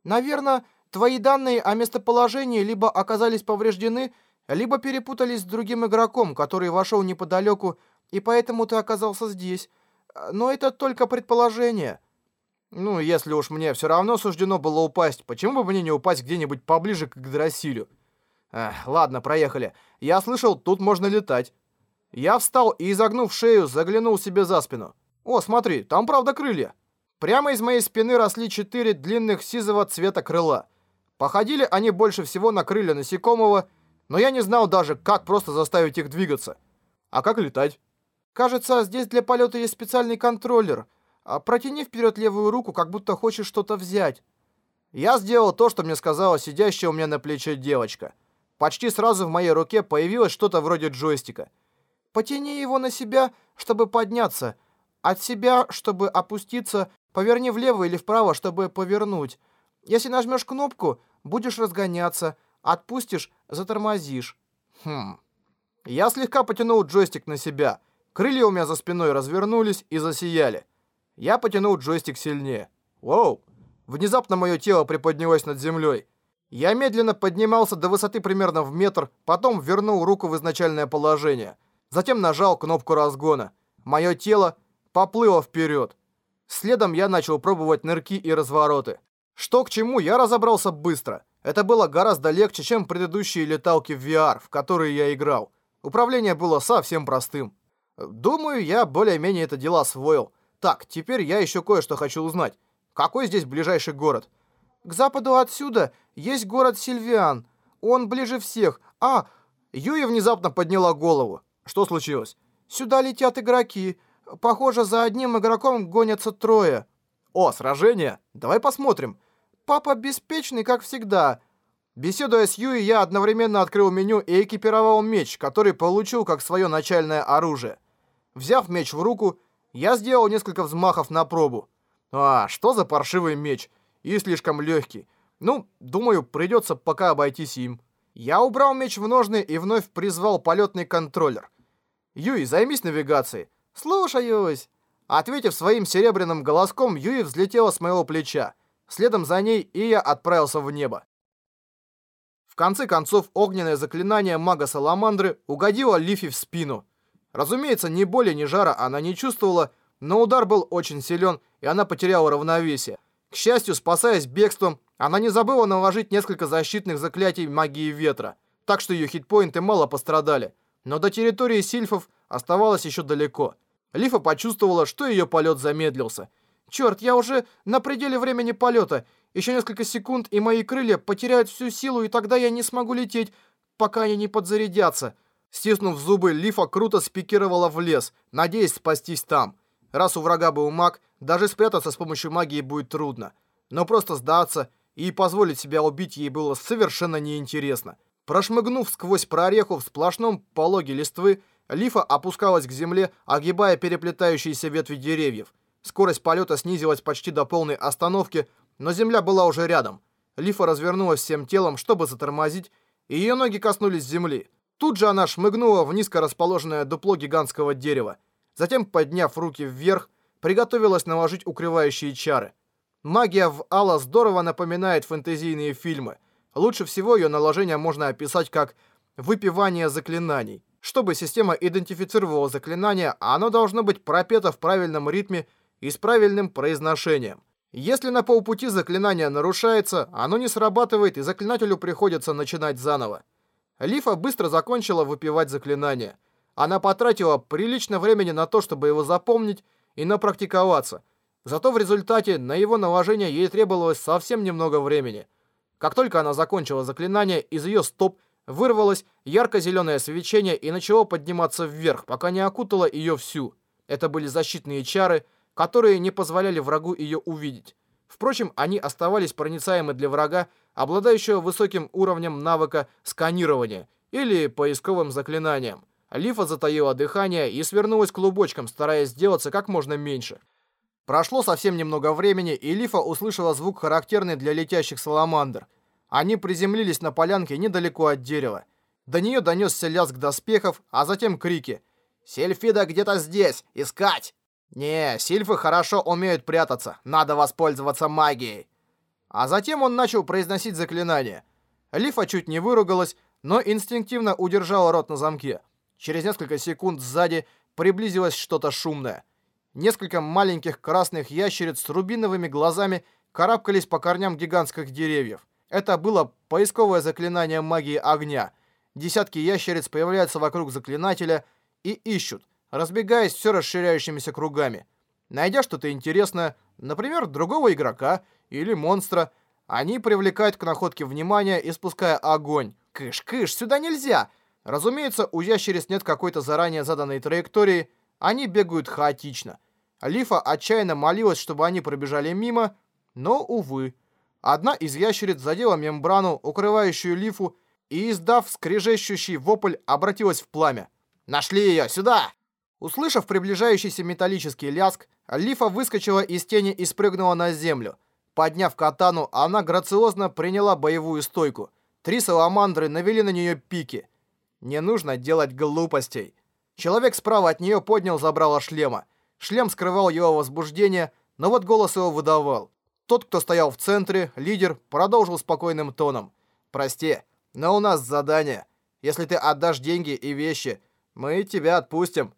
Наверное, твои данные о местоположении либо оказались повреждены, либо перепутались с другим игроком, который вошел неподалеку, и поэтому ты оказался здесь. Но это только предположение. Ну, если уж мне все равно суждено было упасть, почему бы мне не упасть где-нибудь поближе к Игдрасилю? Эх, ладно, проехали. Я слышал, тут можно летать. Я встал и, изогнув шею, заглянул себе за спину. О, смотри, там правда крылья. Прямо из моей спины росли четыре длинных сизого цвета крыла. Походили они больше всего на крылья насекомого, но я не знал даже, как просто заставить их двигаться. А как летать? Кажется, здесь для полета есть специальный контроллер — а протяни вперед левую руку, как будто хочешь что-то взять. Я сделал то, что мне сказала сидящая у меня на плече девочка. Почти сразу в моей руке появилось что-то вроде джойстика. Потяни его на себя, чтобы подняться. От себя, чтобы опуститься, поверни влево или вправо, чтобы повернуть. Если нажмешь кнопку, будешь разгоняться. Отпустишь, затормозишь. Хм. Я слегка потянул джойстик на себя. Крылья у меня за спиной развернулись и засияли. Я потянул джойстик сильнее. Воу! Внезапно мое тело приподнялось над землей. Я медленно поднимался до высоты примерно в метр, потом вернул руку в изначальное положение. Затем нажал кнопку разгона. Мое тело поплыло вперед. Следом я начал пробовать нырки и развороты. Что к чему, я разобрался быстро. Это было гораздо легче, чем предыдущие леталки в VR, в которые я играл. Управление было совсем простым. Думаю, я более-менее это дело освоил. Так, теперь я еще кое-что хочу узнать. Какой здесь ближайший город? К западу отсюда есть город Сильвиан. Он ближе всех. А, Юя внезапно подняла голову. Что случилось? Сюда летят игроки. Похоже, за одним игроком гонятся трое. О, сражение? Давай посмотрим. Папа беспечный, как всегда. Беседуя с Юей, я одновременно открыл меню и экипировал меч, который получил как свое начальное оружие. Взяв меч в руку, я сделал несколько взмахов на пробу. А, что за паршивый меч? И слишком легкий. Ну, думаю, придется пока обойтись им. Я убрал меч в ножны и вновь призвал полетный контроллер. Юй, займись навигацией. Слушаюсь. Ответив своим серебряным голоском, Юи взлетела с моего плеча. Следом за ней и я отправился в небо. В конце концов, огненное заклинание мага Саламандры угодило Лифи в спину. Разумеется, ни боли, ни жара она не чувствовала, но удар был очень силен, и она потеряла равновесие. К счастью, спасаясь бегством, она не забыла наложить несколько защитных заклятий магии ветра, так что ее хитпоинты мало пострадали. Но до территории сильфов оставалось еще далеко. Лифа почувствовала, что ее полет замедлился. «Черт, я уже на пределе времени полета. Еще несколько секунд, и мои крылья потеряют всю силу, и тогда я не смогу лететь, пока они не подзарядятся». Стиснув зубы, Лифа круто спикировала в лес, надеясь спастись там. Раз у врага был маг, даже спрятаться с помощью магии будет трудно. Но просто сдаться и позволить себя убить ей было совершенно неинтересно. Прошмыгнув сквозь прореху в сплошном пологе листвы, Лифа опускалась к земле, огибая переплетающиеся ветви деревьев. Скорость полета снизилась почти до полной остановки, но земля была уже рядом. Лифа развернулась всем телом, чтобы затормозить, и ее ноги коснулись земли. Тут же она шмыгнула в низко расположенное дупло гигантского дерева. Затем, подняв руки вверх, приготовилась наложить укрывающие чары. Магия в Алла здорово напоминает фэнтезийные фильмы. Лучше всего ее наложение можно описать как выпивание заклинаний. Чтобы система идентифицировала заклинание, оно должно быть пропето в правильном ритме и с правильным произношением. Если на полпути заклинание нарушается, оно не срабатывает и заклинателю приходится начинать заново. Лифа быстро закончила выпивать заклинание. Она потратила прилично времени на то, чтобы его запомнить и напрактиковаться. Зато в результате на его наложение ей требовалось совсем немного времени. Как только она закончила заклинание, из ее стоп вырвалось ярко-зеленое свечение и начало подниматься вверх, пока не окутало ее всю. Это были защитные чары, которые не позволяли врагу ее увидеть. Впрочем, они оставались проницаемы для врага, обладающего высоким уровнем навыка сканирования или поисковым заклинанием. Лифа затаила дыхание и свернулась клубочком, стараясь сделаться как можно меньше. Прошло совсем немного времени, и Лифа услышала звук, характерный для летящих саламандр. Они приземлились на полянке недалеко от дерева. До нее донесся лязг доспехов, а затем крики. «Сельфида где-то здесь! Искать!» «Не, сильфы хорошо умеют прятаться. Надо воспользоваться магией». А затем он начал произносить заклинание. Лифа чуть не выругалась, но инстинктивно удержала рот на замке. Через несколько секунд сзади приблизилось что-то шумное. Несколько маленьких красных ящериц с рубиновыми глазами карабкались по корням гигантских деревьев. Это было поисковое заклинание магии огня. Десятки ящериц появляются вокруг заклинателя и ищут, разбегаясь все расширяющимися кругами. Найдя что-то интересное, например, другого игрока или монстра, они привлекают к находке внимание, испуская огонь. «Кыш-кыш, сюда нельзя!» Разумеется, у ящериц нет какой-то заранее заданной траектории, они бегают хаотично. Лифа отчаянно молилась, чтобы они пробежали мимо, но, увы. Одна из ящериц задела мембрану, укрывающую Лифу, и, издав скрежещущий вопль, обратилась в пламя. «Нашли ее! Сюда!» Услышав приближающийся металлический ляск, Лифа выскочила из тени и спрыгнула на землю. Подняв катану, она грациозно приняла боевую стойку. Три саламандры навели на нее пики. Не нужно делать глупостей. Человек справа от нее поднял забрало шлема. Шлем скрывал его возбуждение, но вот голос его выдавал. Тот, кто стоял в центре, лидер, продолжил спокойным тоном. «Прости, но у нас задание. Если ты отдашь деньги и вещи, мы тебя отпустим».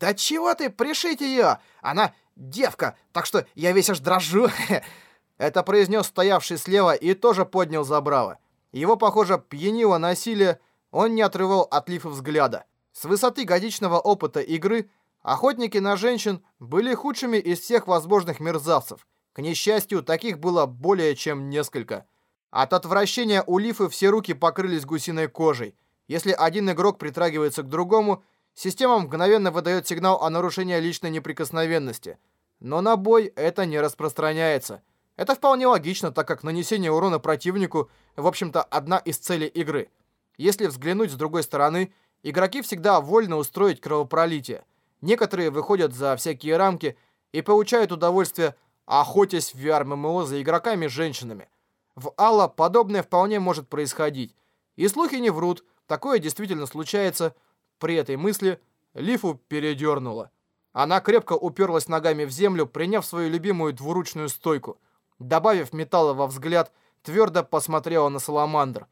«Да чего ты? Пришить ее! Она девка, так что я весь аж дрожу!» [laughs] Это произнес стоявший слева и тоже поднял забрало. Его, похоже, пьянило насилие, он не отрывал от Лифа взгляда. С высоты годичного опыта игры охотники на женщин были худшими из всех возможных мерзавцев. К несчастью, таких было более чем несколько. От отвращения у Лифы все руки покрылись гусиной кожей. Если один игрок притрагивается к другому, система мгновенно выдает сигнал о нарушении личной неприкосновенности. Но на бой это не распространяется. Это вполне логично, так как нанесение урона противнику, в общем-то, одна из целей игры. Если взглянуть с другой стороны, игроки всегда вольны устроить кровопролитие. Некоторые выходят за всякие рамки и получают удовольствие охотясь в VR-ММО за игроками-женщинами. В Алла подобное вполне может происходить. И слухи не врут, такое действительно случается. При этой мысли Лифу передернула. Она крепко уперлась ногами в землю, приняв свою любимую двуручную стойку. Добавив металла во взгляд, твердо посмотрела на Саламандр.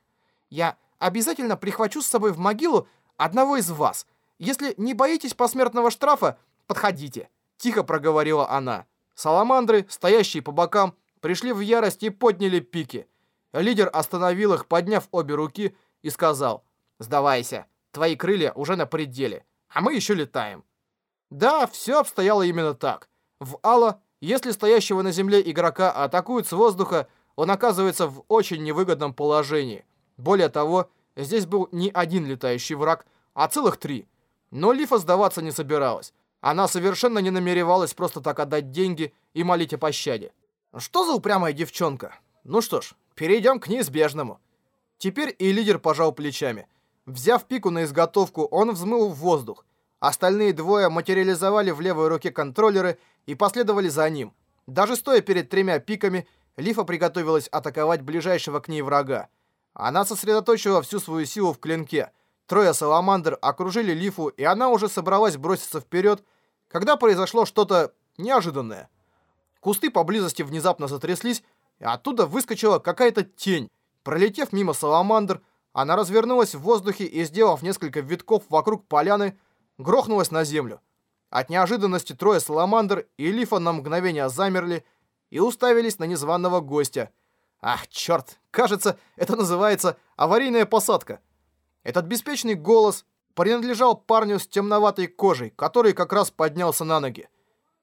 «Я обязательно прихвачу с собой в могилу одного из вас. Если не боитесь посмертного штрафа, подходите», — тихо проговорила она. Саламандры, стоящие по бокам, пришли в ярость и подняли пики. Лидер остановил их, подняв обе руки, и сказал, «Сдавайся, твои крылья уже на пределе, а мы еще летаем». Да, все обстояло именно так. В Алла, если стоящего на земле игрока атакуют с воздуха, он оказывается в очень невыгодном положении. Более того, здесь был не один летающий враг, а целых три. Но Лифа сдаваться не собиралась. Она совершенно не намеревалась просто так отдать деньги и молить о пощаде. Что за упрямая девчонка? Ну что ж, перейдем к неизбежному. Теперь и лидер пожал плечами. Взяв пику на изготовку, он взмыл в воздух. Остальные двое материализовали в левой руке контроллеры и последовали за ним. Даже стоя перед тремя пиками, Лифа приготовилась атаковать ближайшего к ней врага. Она сосредоточила всю свою силу в клинке. Трое саламандр окружили Лифу, и она уже собралась броситься вперед, когда произошло что-то неожиданное. Кусты поблизости внезапно затряслись, и оттуда выскочила какая-то тень. Пролетев мимо саламандр, она развернулась в воздухе и, сделав несколько витков вокруг поляны, грохнулась на землю. От неожиданности трое саламандр и Лифа на мгновение замерли и уставились на незваного гостя. Ах, черт, кажется, это называется аварийная посадка. Этот беспечный голос принадлежал парню с темноватой кожей, который как раз поднялся на ноги.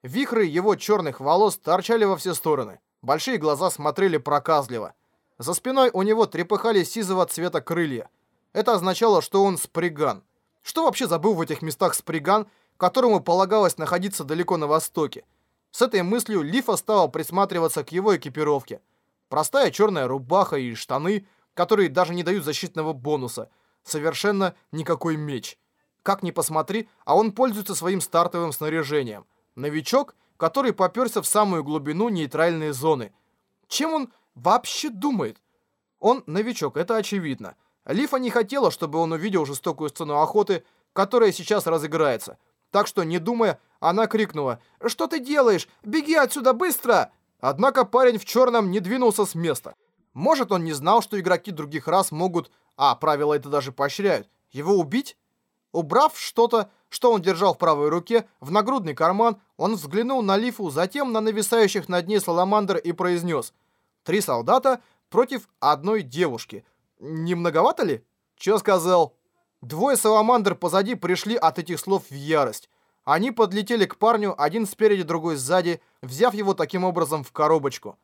Вихры его черных волос торчали во все стороны. Большие глаза смотрели проказливо. За спиной у него трепыхали сизого цвета крылья. Это означало, что он сприган. Что вообще забыл в этих местах сприган, которому полагалось находиться далеко на востоке? С этой мыслью Лифа стал присматриваться к его экипировке. Простая черная рубаха и штаны, которые даже не дают защитного бонуса. Совершенно никакой меч. Как ни посмотри, а он пользуется своим стартовым снаряжением. Новичок, который поперся в самую глубину нейтральной зоны. Чем он вообще думает? Он новичок, это очевидно. Лифа не хотела, чтобы он увидел жестокую сцену охоты, которая сейчас разыграется. Так что, не думая, она крикнула «Что ты делаешь? Беги отсюда быстро!» Однако парень в черном не двинулся с места. Может, он не знал, что игроки других рас могут, а правила это даже поощряют, его убить? Убрав что-то, что он держал в правой руке, в нагрудный карман, он взглянул на Лифу, затем на нависающих над ней саламандр и произнес «Три солдата против одной девушки. Не многовато ли?» «Чё сказал?» Двое саламандр позади пришли от этих слов в ярость. Они подлетели к парню, один спереди, другой сзади, взяв его таким образом в коробочку.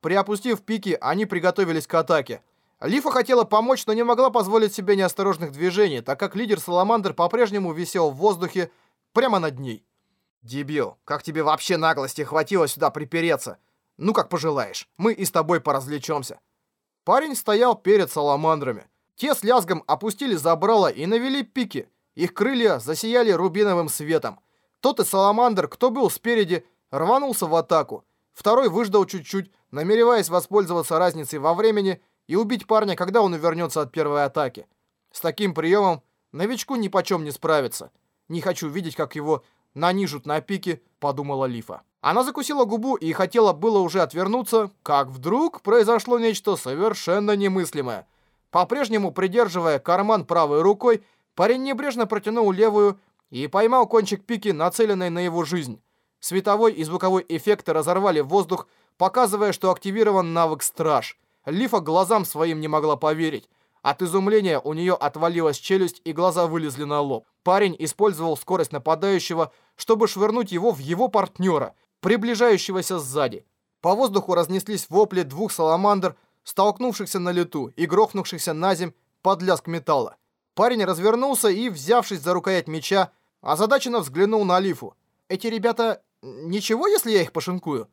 Приопустив пики, они приготовились к атаке. Лифа хотела помочь, но не могла позволить себе неосторожных движений, так как лидер Саламандр по-прежнему висел в воздухе прямо над ней. «Дебил, как тебе вообще наглости хватило сюда припереться? Ну, как пожелаешь, мы и с тобой поразвлечемся». Парень стоял перед Саламандрами. Те с лязгом опустили забрало и навели пики. Их крылья засияли рубиновым светом. Тот и Саламандр, кто был спереди, рванулся в атаку. Второй выждал чуть-чуть, намереваясь воспользоваться разницей во времени и убить парня, когда он увернется от первой атаки. С таким приемом новичку ни почем не справиться. Не хочу видеть, как его нанижут на пике, подумала Лифа. Она закусила губу и хотела было уже отвернуться, как вдруг произошло нечто совершенно немыслимое. По-прежнему придерживая карман правой рукой, парень небрежно протянул левую и поймал кончик пики, нацеленной на его жизнь. Световой и звуковой эффекты разорвали воздух, показывая, что активирован навык «Страж». Лифа глазам своим не могла поверить. От изумления у нее отвалилась челюсть и глаза вылезли на лоб. Парень использовал скорость нападающего, чтобы швырнуть его в его партнера, приближающегося сзади. По воздуху разнеслись вопли двух саламандр, столкнувшихся на лету и грохнувшихся на земь под лязг металла. Парень развернулся и, взявшись за рукоять меча, озадаченно взглянул на Лифу. «Эти ребята... Ничего, если я их пошинкую?»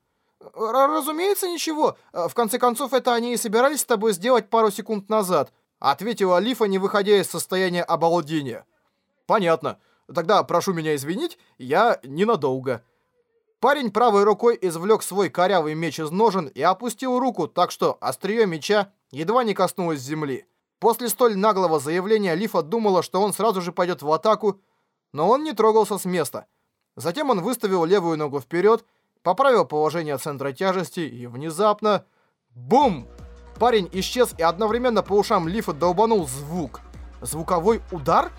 «Разумеется, ничего. В конце концов, это они и собирались с тобой сделать пару секунд назад», ответила Лифа, не выходя из состояния обалдения. «Понятно. Тогда прошу меня извинить, я ненадолго». Парень правой рукой извлек свой корявый меч из ножен и опустил руку, так что острие меча едва не коснулось земли. После столь наглого заявления Лифа думала, что он сразу же пойдет в атаку, но он не трогался с места. Затем он выставил левую ногу вперед поправил положение центра тяжести и внезапно... Бум! Парень исчез и одновременно по ушам Лифа долбанул звук. Звуковой удар?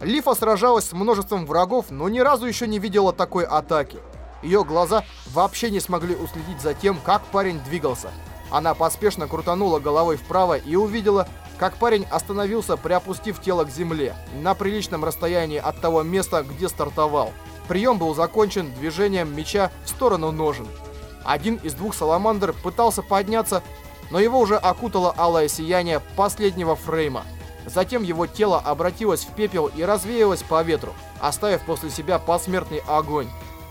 Лифа сражалась с множеством врагов, но ни разу еще не видела такой атаки. Ее глаза вообще не смогли уследить за тем, как парень двигался. Она поспешно крутанула головой вправо и увидела, как парень остановился, приопустив тело к земле, на приличном расстоянии от того места, где стартовал. Прием был закончен движением меча в сторону ножен. Один из двух саламандр пытался подняться, но его уже окутало алое сияние последнего фрейма. Затем его тело обратилось в пепел и развеялось по ветру, оставив после себя посмертный огонь.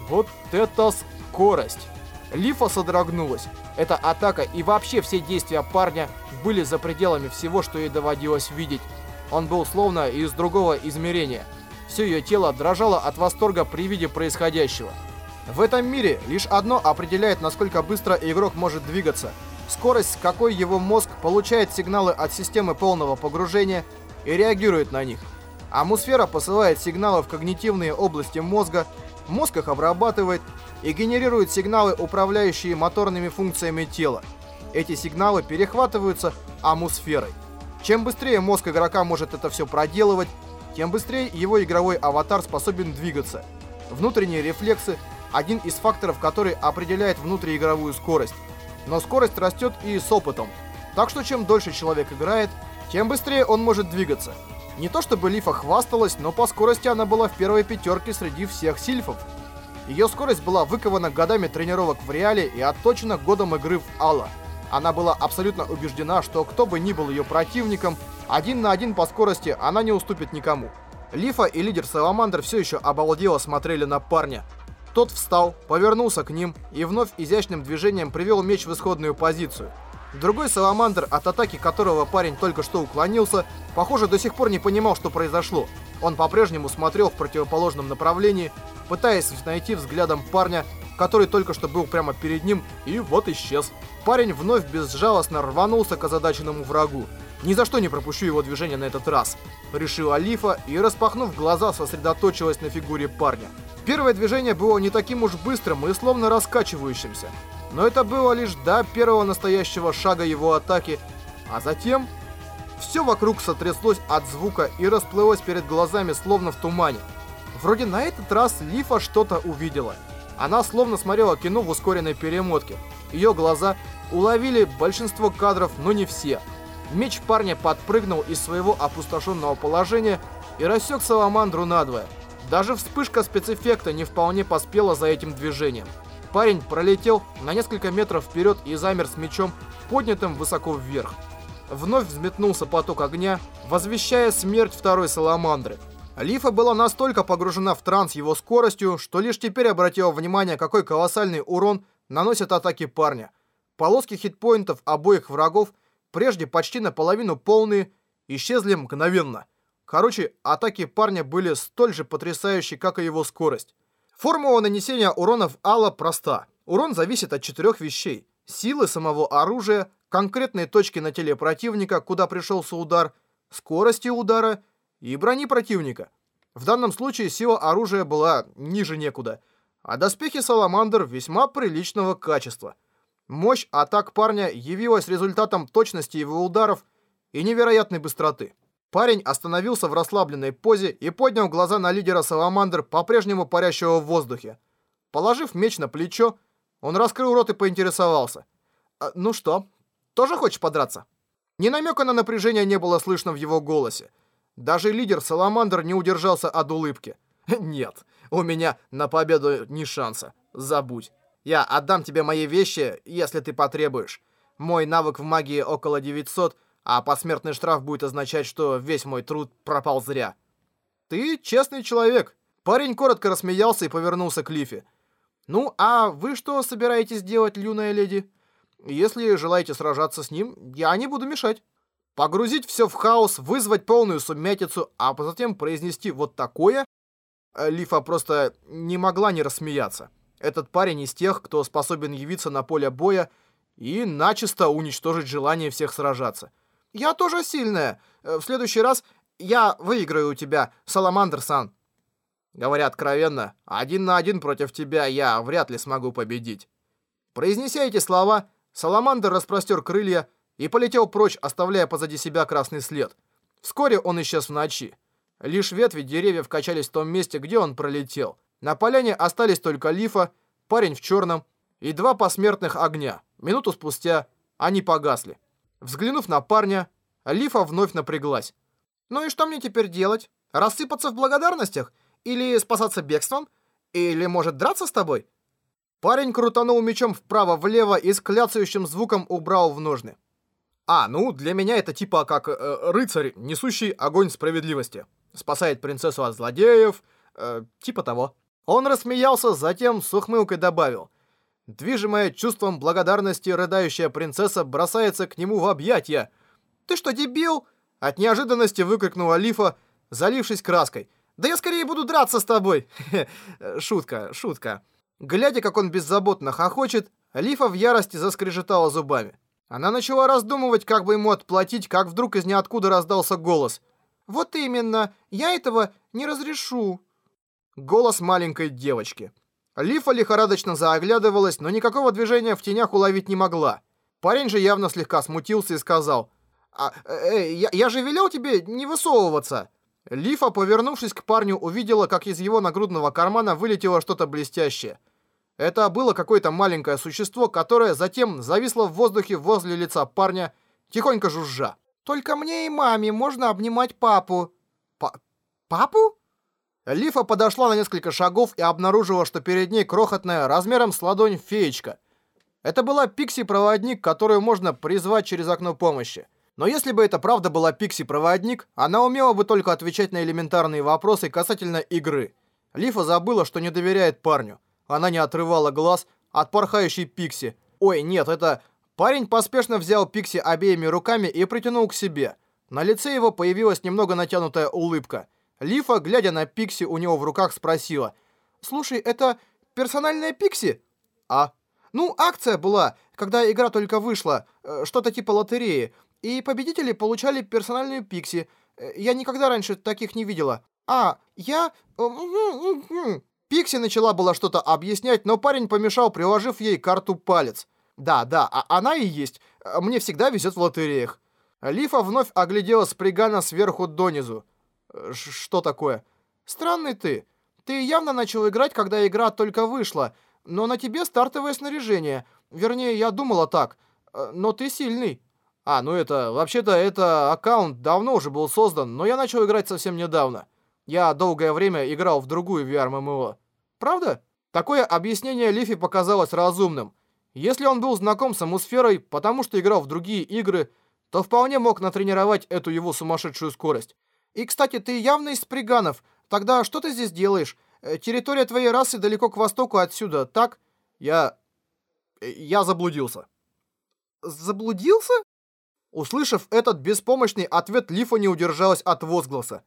Вот это скорость! Лифа содрогнулась. Эта атака и вообще все действия парня были за пределами всего, что ей доводилось видеть. Он был словно из другого измерения – все ее тело дрожало от восторга при виде происходящего. В этом мире лишь одно определяет, насколько быстро игрок может двигаться. Скорость, с какой его мозг получает сигналы от системы полного погружения и реагирует на них. Амусфера посылает сигналы в когнитивные области мозга, мозг их обрабатывает и генерирует сигналы, управляющие моторными функциями тела. Эти сигналы перехватываются амусферой. Чем быстрее мозг игрока может это все проделывать, тем быстрее его игровой аватар способен двигаться. Внутренние рефлексы – один из факторов, который определяет внутриигровую скорость. Но скорость растет и с опытом. Так что чем дольше человек играет, тем быстрее он может двигаться. Не то чтобы Лифа хвасталась, но по скорости она была в первой пятерке среди всех сильфов. Ее скорость была выкована годами тренировок в Реале и отточена годом игры в Алла. Она была абсолютно убеждена, что кто бы ни был ее противником, один на один по скорости она не уступит никому. Лифа и лидер Саламандр все еще обалдело смотрели на парня. Тот встал, повернулся к ним и вновь изящным движением привел меч в исходную позицию. Другой Саламандр, от атаки которого парень только что уклонился, похоже, до сих пор не понимал, что произошло. Он по-прежнему смотрел в противоположном направлении, пытаясь найти взглядом парня, который только что был прямо перед ним, и вот исчез. Парень вновь безжалостно рванулся к озадаченному врагу. Ни за что не пропущу его движение на этот раз. Решила Алифа и, распахнув глаза, сосредоточилась на фигуре парня. Первое движение было не таким уж быстрым и словно раскачивающимся. Но это было лишь до первого настоящего шага его атаки, а затем... Все вокруг сотряслось от звука и расплылось перед глазами, словно в тумане. Вроде на этот раз Лифа что-то увидела. Она словно смотрела кино в ускоренной перемотке. Ее глаза уловили большинство кадров, но не все. Меч парня подпрыгнул из своего опустошенного положения и рассек Саламандру надвое. Даже вспышка спецэффекта не вполне поспела за этим движением. Парень пролетел на несколько метров вперед и замер с мечом, поднятым высоко вверх. Вновь взметнулся поток огня, возвещая смерть второй Саламандры. Лифа была настолько погружена в транс его скоростью, что лишь теперь обратила внимание, какой колоссальный урон наносят атаки парня. Полоски хитпоинтов обоих врагов, прежде почти наполовину полные, исчезли мгновенно. Короче, атаки парня были столь же потрясающие, как и его скорость. Формула нанесения уронов Алла проста. Урон зависит от четырех вещей. Силы самого оружия, конкретной точки на теле противника, куда пришелся удар, скорости удара и брони противника. В данном случае сила оружия была ниже некуда, а доспехи Саламандр весьма приличного качества. Мощь атак парня явилась результатом точности его ударов и невероятной быстроты. Парень остановился в расслабленной позе и поднял глаза на лидера Саламандр, по-прежнему парящего в воздухе. Положив меч на плечо, он раскрыл рот и поинтересовался. «А, «Ну что, тоже хочешь подраться?» Ни намека на напряжение не было слышно в его голосе. Даже лидер Саламандр не удержался от улыбки. «Нет, у меня на победу ни шанса. Забудь. Я отдам тебе мои вещи, если ты потребуешь. Мой навык в магии около 900, а посмертный штраф будет означать, что весь мой труд пропал зря». «Ты честный человек». Парень коротко рассмеялся и повернулся к Лифе. «Ну, а вы что собираетесь делать, юная леди? Если желаете сражаться с ним, я не буду мешать». Погрузить все в хаос, вызвать полную сумятицу, а затем произнести вот такое? Лифа просто не могла не рассмеяться. Этот парень из тех, кто способен явиться на поле боя и начисто уничтожить желание всех сражаться. «Я тоже сильная. Э, в следующий раз я выиграю у тебя, Саламандр-сан». Говоря откровенно, один на один против тебя я вряд ли смогу победить. Произнеся эти слова, Саламандр распростер крылья и полетел прочь, оставляя позади себя красный след. Вскоре он исчез в ночи. Лишь ветви деревьев качались в том месте, где он пролетел. На поляне остались только Лифа, парень в черном и два посмертных огня. Минуту спустя они погасли. Взглянув на парня, Лифа вновь напряглась. «Ну и что мне теперь делать? Рассыпаться в благодарностях? Или спасаться бегством? Или, может, драться с тобой?» Парень крутанул мечом вправо-влево и с кляцающим звуком убрал в ножны. А, ну, для меня это типа как э, рыцарь, несущий огонь справедливости. Спасает принцессу от злодеев, э, типа того. Он рассмеялся, затем с ухмылкой добавил. Движимая чувством благодарности, рыдающая принцесса бросается к нему в объятия. «Ты что, дебил?» От неожиданности выкрикнула Лифа, залившись краской. «Да я скорее буду драться с тобой!» [laughs] Шутка, шутка. Глядя, как он беззаботно хохочет, Лифа в ярости заскрежетала зубами. Она начала раздумывать, как бы ему отплатить, как вдруг из ниоткуда раздался голос. Вот именно, я этого не разрешу. Голос маленькой девочки. Лифа лихорадочно заоглядывалась, но никакого движения в тенях уловить не могла. Парень же явно слегка смутился и сказал, «А, э, я, я же велел тебе не высовываться!» Лифа, повернувшись к парню, увидела, как из его нагрудного кармана вылетело что-то блестящее. Это было какое-то маленькое существо, которое затем зависло в воздухе возле лица парня, тихонько жужжа. «Только мне и маме можно обнимать папу». Па «Папу?» Лифа подошла на несколько шагов и обнаружила, что перед ней крохотная, размером с ладонь, феечка. Это была Пикси-проводник, которую можно призвать через окно помощи. Но если бы это правда была Пикси-проводник, она умела бы только отвечать на элементарные вопросы касательно игры. Лифа забыла, что не доверяет парню. Она не отрывала глаз от порхающей Пикси. Ой, нет, это... Парень поспешно взял Пикси обеими руками и притянул к себе. На лице его появилась немного натянутая улыбка. Лифа, глядя на Пикси у него в руках, спросила. «Слушай, это персональная Пикси?» «А?» «Ну, акция была, когда игра только вышла, э, что-то типа лотереи, и победители получали персональную Пикси. Э, я никогда раньше таких не видела. А, я...» Пикси начала было что-то объяснять, но парень помешал, приложив ей карту палец. «Да, да, а она и есть. Мне всегда везет в лотереях». Лифа вновь оглядела Спригана сверху донизу. Что такое? Странный ты. Ты явно начал играть, когда игра только вышла, но на тебе стартовое снаряжение. Вернее, я думала так. Э, но ты сильный. А, ну это... Вообще-то, это аккаунт давно уже был создан, но я начал играть совсем недавно. Я долгое время играл в другую VR-MMO. Правда? Такое объяснение Лифи показалось разумным. Если он был знаком с атмосферой, потому что играл в другие игры, то вполне мог натренировать эту его сумасшедшую скорость. И, кстати, ты явно из Приганов. Тогда что ты здесь делаешь? Э, территория твоей расы далеко к востоку отсюда, так? Я... Э, я заблудился. Заблудился? Услышав этот беспомощный ответ, Лифа не удержалась от возгласа.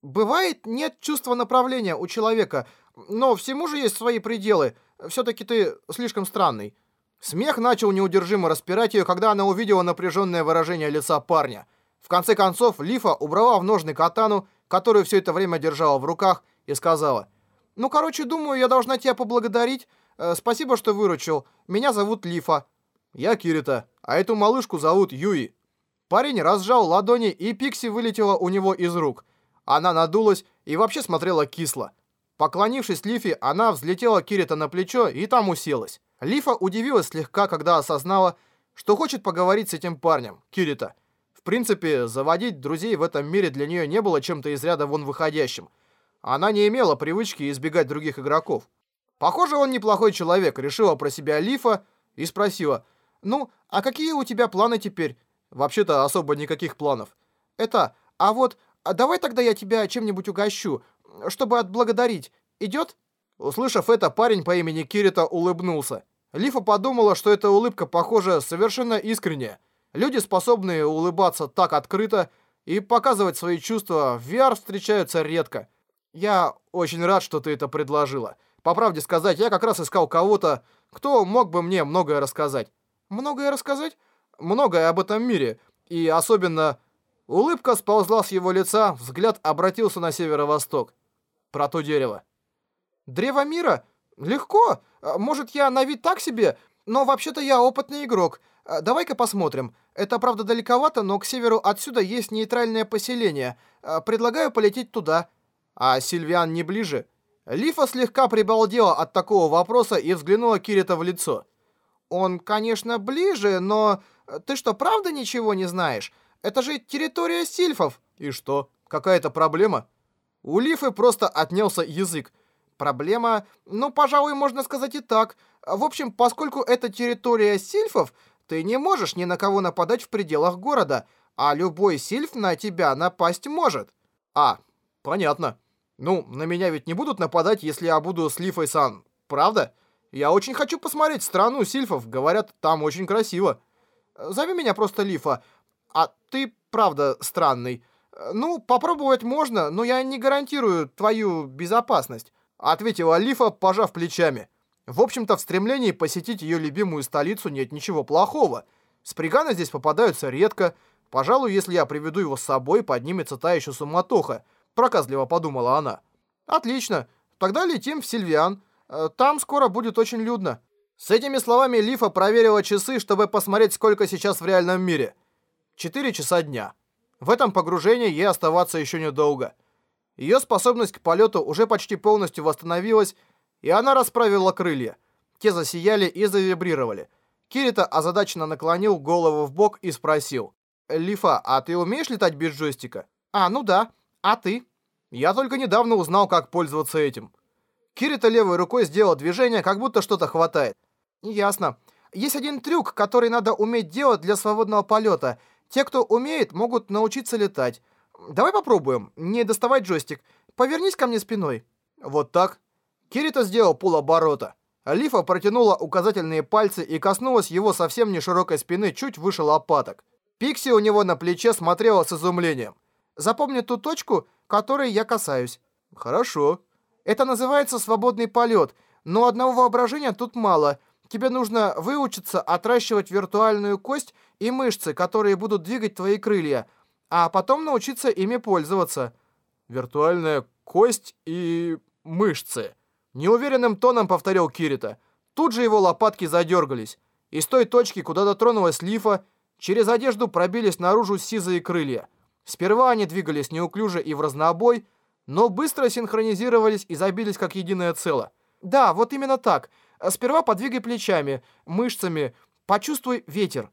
Бывает, нет чувства направления у человека, но всему же есть свои пределы. Все-таки ты слишком странный. Смех начал неудержимо распирать ее, когда она увидела напряженное выражение лица парня. В конце концов, Лифа убрала в ножны катану, которую все это время держала в руках, и сказала, «Ну, короче, думаю, я должна тебя поблагодарить. Э, спасибо, что выручил. Меня зовут Лифа». «Я Кирита, а эту малышку зовут Юи». Парень разжал ладони, и Пикси вылетела у него из рук. Она надулась и вообще смотрела кисло. Поклонившись Лифе, она взлетела Кирита на плечо и там уселась. Лифа удивилась слегка, когда осознала, что хочет поговорить с этим парнем, Кирита принципе, заводить друзей в этом мире для нее не было чем-то из ряда вон выходящим. Она не имела привычки избегать других игроков. Похоже, он неплохой человек, решила про себя Лифа и спросила, «Ну, а какие у тебя планы теперь?» «Вообще-то особо никаких планов». «Это, а вот, а давай тогда я тебя чем-нибудь угощу, чтобы отблагодарить. Идет?» Услышав это, парень по имени Кирита улыбнулся. Лифа подумала, что эта улыбка, похоже, совершенно искренняя. Люди, способные улыбаться так открыто и показывать свои чувства в VR, встречаются редко. Я очень рад, что ты это предложила. По правде сказать, я как раз искал кого-то, кто мог бы мне многое рассказать. Многое рассказать? Многое об этом мире. И особенно... Улыбка сползла с его лица, взгляд обратился на северо-восток. Про то дерево. Древо мира? Легко. Может, я на вид так себе, но вообще-то я опытный игрок. Давай-ка посмотрим. Это, правда, далековато, но к северу отсюда есть нейтральное поселение. А, предлагаю полететь туда. А Сильвиан не ближе? Лифа слегка прибалдела от такого вопроса и взглянула Кирита в лицо. Он, конечно, ближе, но... Ты что, правда ничего не знаешь? Это же территория сильфов. И что? Какая-то проблема? У Лифы просто отнялся язык. Проблема, ну, пожалуй, можно сказать и так. В общем, поскольку это территория сильфов, ты не можешь ни на кого нападать в пределах города, а любой сильф на тебя напасть может. А, понятно. Ну, на меня ведь не будут нападать, если я буду с Лифой-сан, правда? Я очень хочу посмотреть страну сильфов, говорят, там очень красиво. Зови меня просто Лифа. А ты, правда, странный. Ну, попробовать можно, но я не гарантирую твою безопасность. Ответила Лифа, пожав плечами. В общем-то, в стремлении посетить ее любимую столицу нет ничего плохого. Сприганы здесь попадаются редко, Пожалуй, если я приведу его с собой, поднимется та еще суматоха, проказливо подумала она. Отлично, тогда летим в Сильвиан. Э, там скоро будет очень людно. С этими словами Лифа проверила часы, чтобы посмотреть, сколько сейчас в реальном мире. Четыре часа дня. В этом погружении ей оставаться еще недолго. Ее способность к полету уже почти полностью восстановилась, и она расправила крылья. Те засияли и завибрировали. Кирита озадаченно наклонил голову в бок и спросил. «Лифа, а ты умеешь летать без джойстика?» «А, ну да. А ты?» «Я только недавно узнал, как пользоваться этим». Кирита левой рукой сделал движение, как будто что-то хватает. «Ясно. Есть один трюк, который надо уметь делать для свободного полета. Те, кто умеет, могут научиться летать. Давай попробуем. Не доставай джойстик. Повернись ко мне спиной». Вот так. Кирита сделал полоборота. Лифа протянула указательные пальцы и коснулась его совсем не широкой спины чуть выше лопаток. Пикси у него на плече смотрела с изумлением. «Запомни ту точку, которой я касаюсь». «Хорошо». «Это называется свободный полет, но одного воображения тут мало. Тебе нужно выучиться отращивать виртуальную кость и мышцы, которые будут двигать твои крылья, а потом научиться ими пользоваться». «Виртуальная кость и мышцы», — неуверенным тоном повторил Кирита. Тут же его лопатки задергались. Из той точки, куда дотронулась лифа, через одежду пробились наружу сизые крылья. Сперва они двигались неуклюже и в разнобой, но быстро синхронизировались и забились как единое целое. Да, вот именно так. Сперва подвигай плечами, мышцами, почувствуй ветер.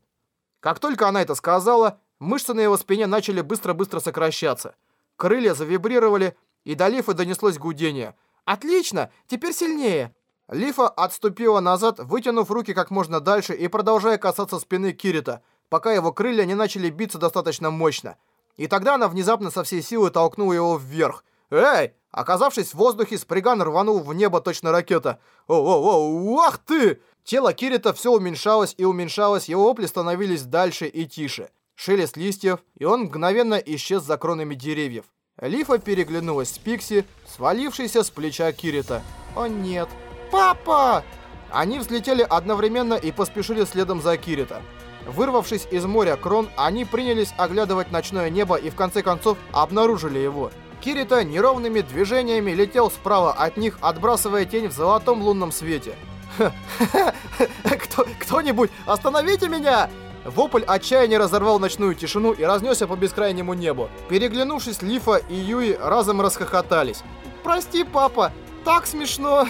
Как только она это сказала, мышцы на его спине начали быстро-быстро сокращаться. Крылья завибрировали, и до лифа донеслось гудение. «Отлично! Теперь сильнее!» Лифа отступила назад, вытянув руки как можно дальше и продолжая касаться спины Кирита, пока его крылья не начали биться достаточно мощно. И тогда она внезапно со всей силы толкнула его вверх. «Эй!» Оказавшись в воздухе, Сприган рванул в небо точно ракета. «О-о-о! Ах ты!» Тело Кирита все уменьшалось и уменьшалось, его вопли становились дальше и тише. Шелест листьев, и он мгновенно исчез за кронами деревьев. Лифа переглянулась с Пикси, свалившейся с плеча Кирита. «О нет! Папа!» Они взлетели одновременно и поспешили следом за Кирита. Вырвавшись из моря крон, они принялись оглядывать ночное небо и в конце концов обнаружили его. Кирита неровными движениями летел справа от них, отбрасывая тень в золотом лунном свете. Кто, кто-нибудь, остановите меня! Вопль отчаяния разорвал ночную тишину и разнесся по бескрайнему небу. Переглянувшись, Лифа и Юи разом расхохотались. «Прости, папа, так смешно!»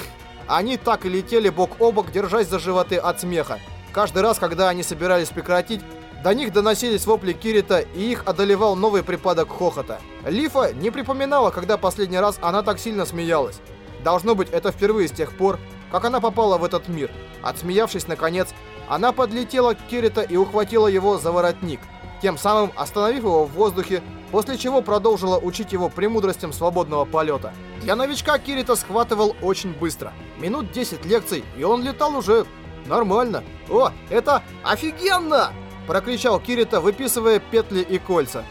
Они так и летели бок о бок, держась за животы от смеха. Каждый раз, когда они собирались прекратить, до них доносились вопли Кирита, и их одолевал новый припадок хохота. Лифа не припоминала, когда последний раз она так сильно смеялась. Должно быть, это впервые с тех пор, как она попала в этот мир. Отсмеявшись наконец, она подлетела к Кирита и ухватила его за воротник, тем самым остановив его в воздухе, после чего продолжила учить его премудростям свободного полета. Для новичка Кирита схватывал очень быстро. Минут 10 лекций, и он летал уже нормально. «О, это офигенно!» – прокричал Кирита, выписывая петли и кольца.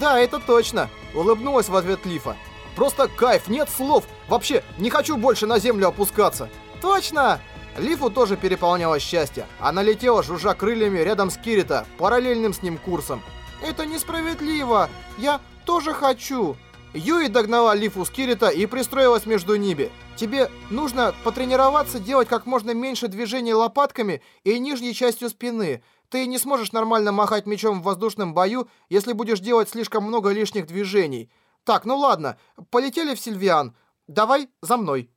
«Да, это точно!» – улыбнулась в ответ Лифа. «Просто кайф, нет слов! Вообще, не хочу больше на землю опускаться!» «Точно!» Лифу тоже переполняло счастье. Она летела, жужжа крыльями, рядом с Кирита, параллельным с ним курсом. «Это несправедливо! Я тоже хочу!» Юи догнала Лифу с Кирита и пристроилась между ними. «Тебе нужно потренироваться делать как можно меньше движений лопатками и нижней частью спины. Ты не сможешь нормально махать мечом в воздушном бою, если будешь делать слишком много лишних движений. Так, ну ладно, полетели в Сильвиан. Давай за мной».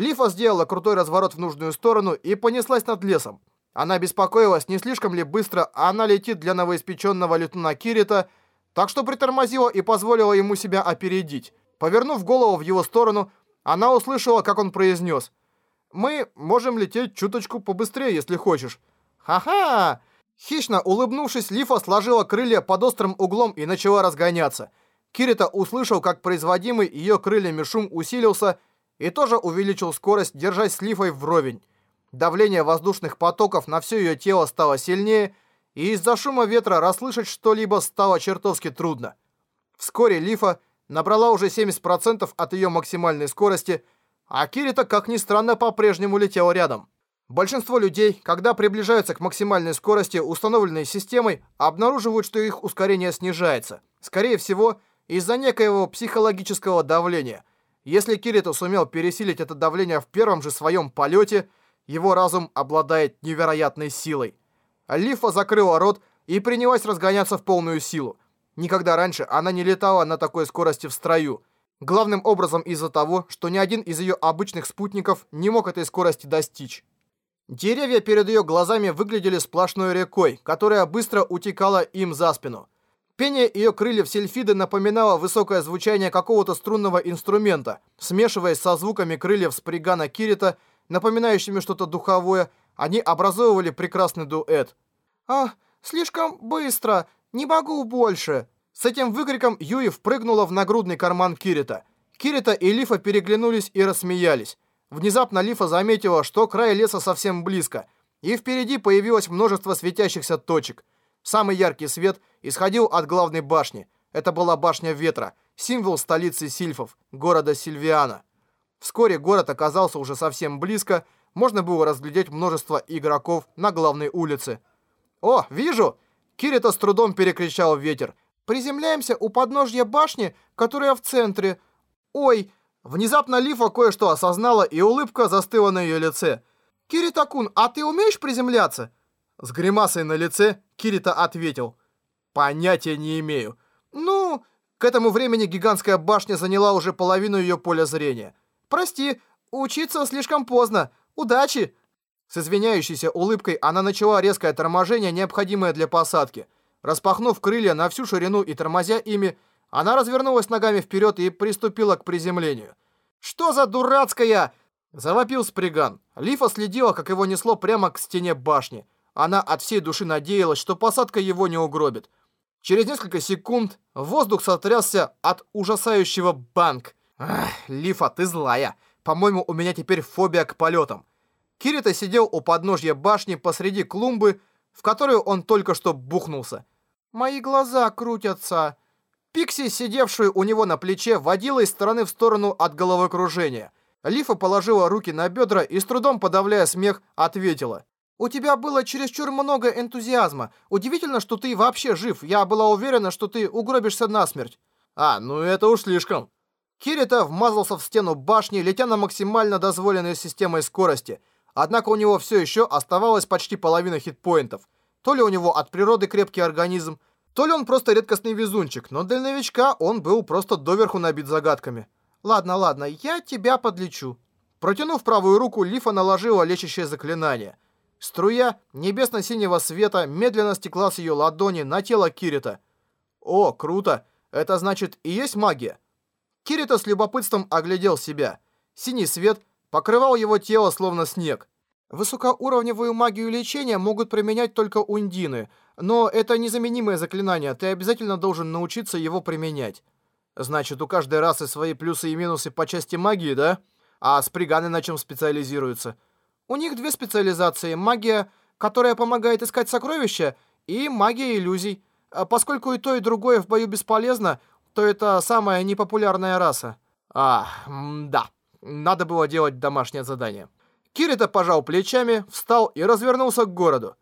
Лифа сделала крутой разворот в нужную сторону и понеслась над лесом. Она беспокоилась, не слишком ли быстро она летит для новоиспеченного летуна Кирита, так что притормозила и позволила ему себя опередить. Повернув голову в его сторону, она услышала, как он произнес. «Мы можем лететь чуточку побыстрее, если хочешь». «Ха-ха!» Хищно улыбнувшись, Лифа сложила крылья под острым углом и начала разгоняться. Кирита услышал, как производимый ее крыльями шум усилился и тоже увеличил скорость, держась с лифой вровень. Давление воздушных потоков на все ее тело стало сильнее, и из-за шума ветра расслышать что-либо стало чертовски трудно. Вскоре лифа набрала уже 70% от ее максимальной скорости, а Кирита, как ни странно, по-прежнему летела рядом. Большинство людей, когда приближаются к максимальной скорости, установленной системой, обнаруживают, что их ускорение снижается. Скорее всего, из-за некоего психологического давления. Если Кирита сумел пересилить это давление в первом же своем полете, его разум обладает невероятной силой. Лифа закрыла рот и принялась разгоняться в полную силу. Никогда раньше она не летала на такой скорости в строю. Главным образом из-за того, что ни один из ее обычных спутников не мог этой скорости достичь. Деревья перед ее глазами выглядели сплошной рекой, которая быстро утекала им за спину. Пение ее крыльев сельфиды напоминало высокое звучание какого-то струнного инструмента, смешиваясь со звуками крыльев спригана Кирита, напоминающими что-то духовое, они образовывали прекрасный дуэт. «А, слишком быстро, не могу больше!» С этим выкриком Юи впрыгнула в нагрудный карман Кирита. Кирита и Лифа переглянулись и рассмеялись. Внезапно Лифа заметила, что край леса совсем близко, и впереди появилось множество светящихся точек. Самый яркий свет исходил от главной башни. Это была башня ветра, символ столицы сильфов, города Сильвиана. Вскоре город оказался уже совсем близко, можно было разглядеть множество игроков на главной улице. «О, вижу!» Кирита с трудом перекричал ветер. «Приземляемся у подножья башни, которая в центре. Ой, Внезапно Лифа кое-что осознала, и улыбка застыла на ее лице. «Кирита-кун, а ты умеешь приземляться?» С гримасой на лице Кирита ответил. «Понятия не имею». «Ну...» К этому времени гигантская башня заняла уже половину ее поля зрения. «Прости, учиться слишком поздно. Удачи!» С извиняющейся улыбкой она начала резкое торможение, необходимое для посадки. Распахнув крылья на всю ширину и тормозя ими, она развернулась ногами вперед и приступила к приземлению. «Что за дурацкая?» Завопил Сприган. Лифа следила, как его несло прямо к стене башни. Она от всей души надеялась, что посадка его не угробит. Через несколько секунд воздух сотрясся от ужасающего банк. Лифа, ты злая. По-моему, у меня теперь фобия к полетам. Кирита сидел у подножья башни посреди клумбы, в которую он только что бухнулся. «Мои глаза крутятся», Пикси, сидевшую у него на плече, водила из стороны в сторону от головокружения. Лифа положила руки на бедра и, с трудом подавляя смех, ответила. «У тебя было чересчур много энтузиазма. Удивительно, что ты вообще жив. Я была уверена, что ты угробишься насмерть». «А, ну это уж слишком». Кирита вмазался в стену башни, летя на максимально дозволенной системой скорости. Однако у него все еще оставалось почти половина хитпоинтов. То ли у него от природы крепкий организм, то ли он просто редкостный везунчик, но для новичка он был просто доверху набит загадками. «Ладно, ладно, я тебя подлечу». Протянув правую руку, Лифа наложила лечащее заклинание. Струя небесно-синего света медленно стекла с ее ладони на тело Кирита. «О, круто! Это значит и есть магия?» Кирита с любопытством оглядел себя. Синий свет покрывал его тело словно снег. Высокоуровневую магию лечения могут применять только ундины, но это незаменимое заклинание, ты обязательно должен научиться его применять. Значит, у каждой расы свои плюсы и минусы по части магии, да? А сприганы на чем специализируются? У них две специализации. Магия, которая помогает искать сокровища, и магия иллюзий. А поскольку и то, и другое в бою бесполезно, то это самая непопулярная раса. А, да. Надо было делать домашнее задание. Кирита пожал плечами, встал и развернулся к городу.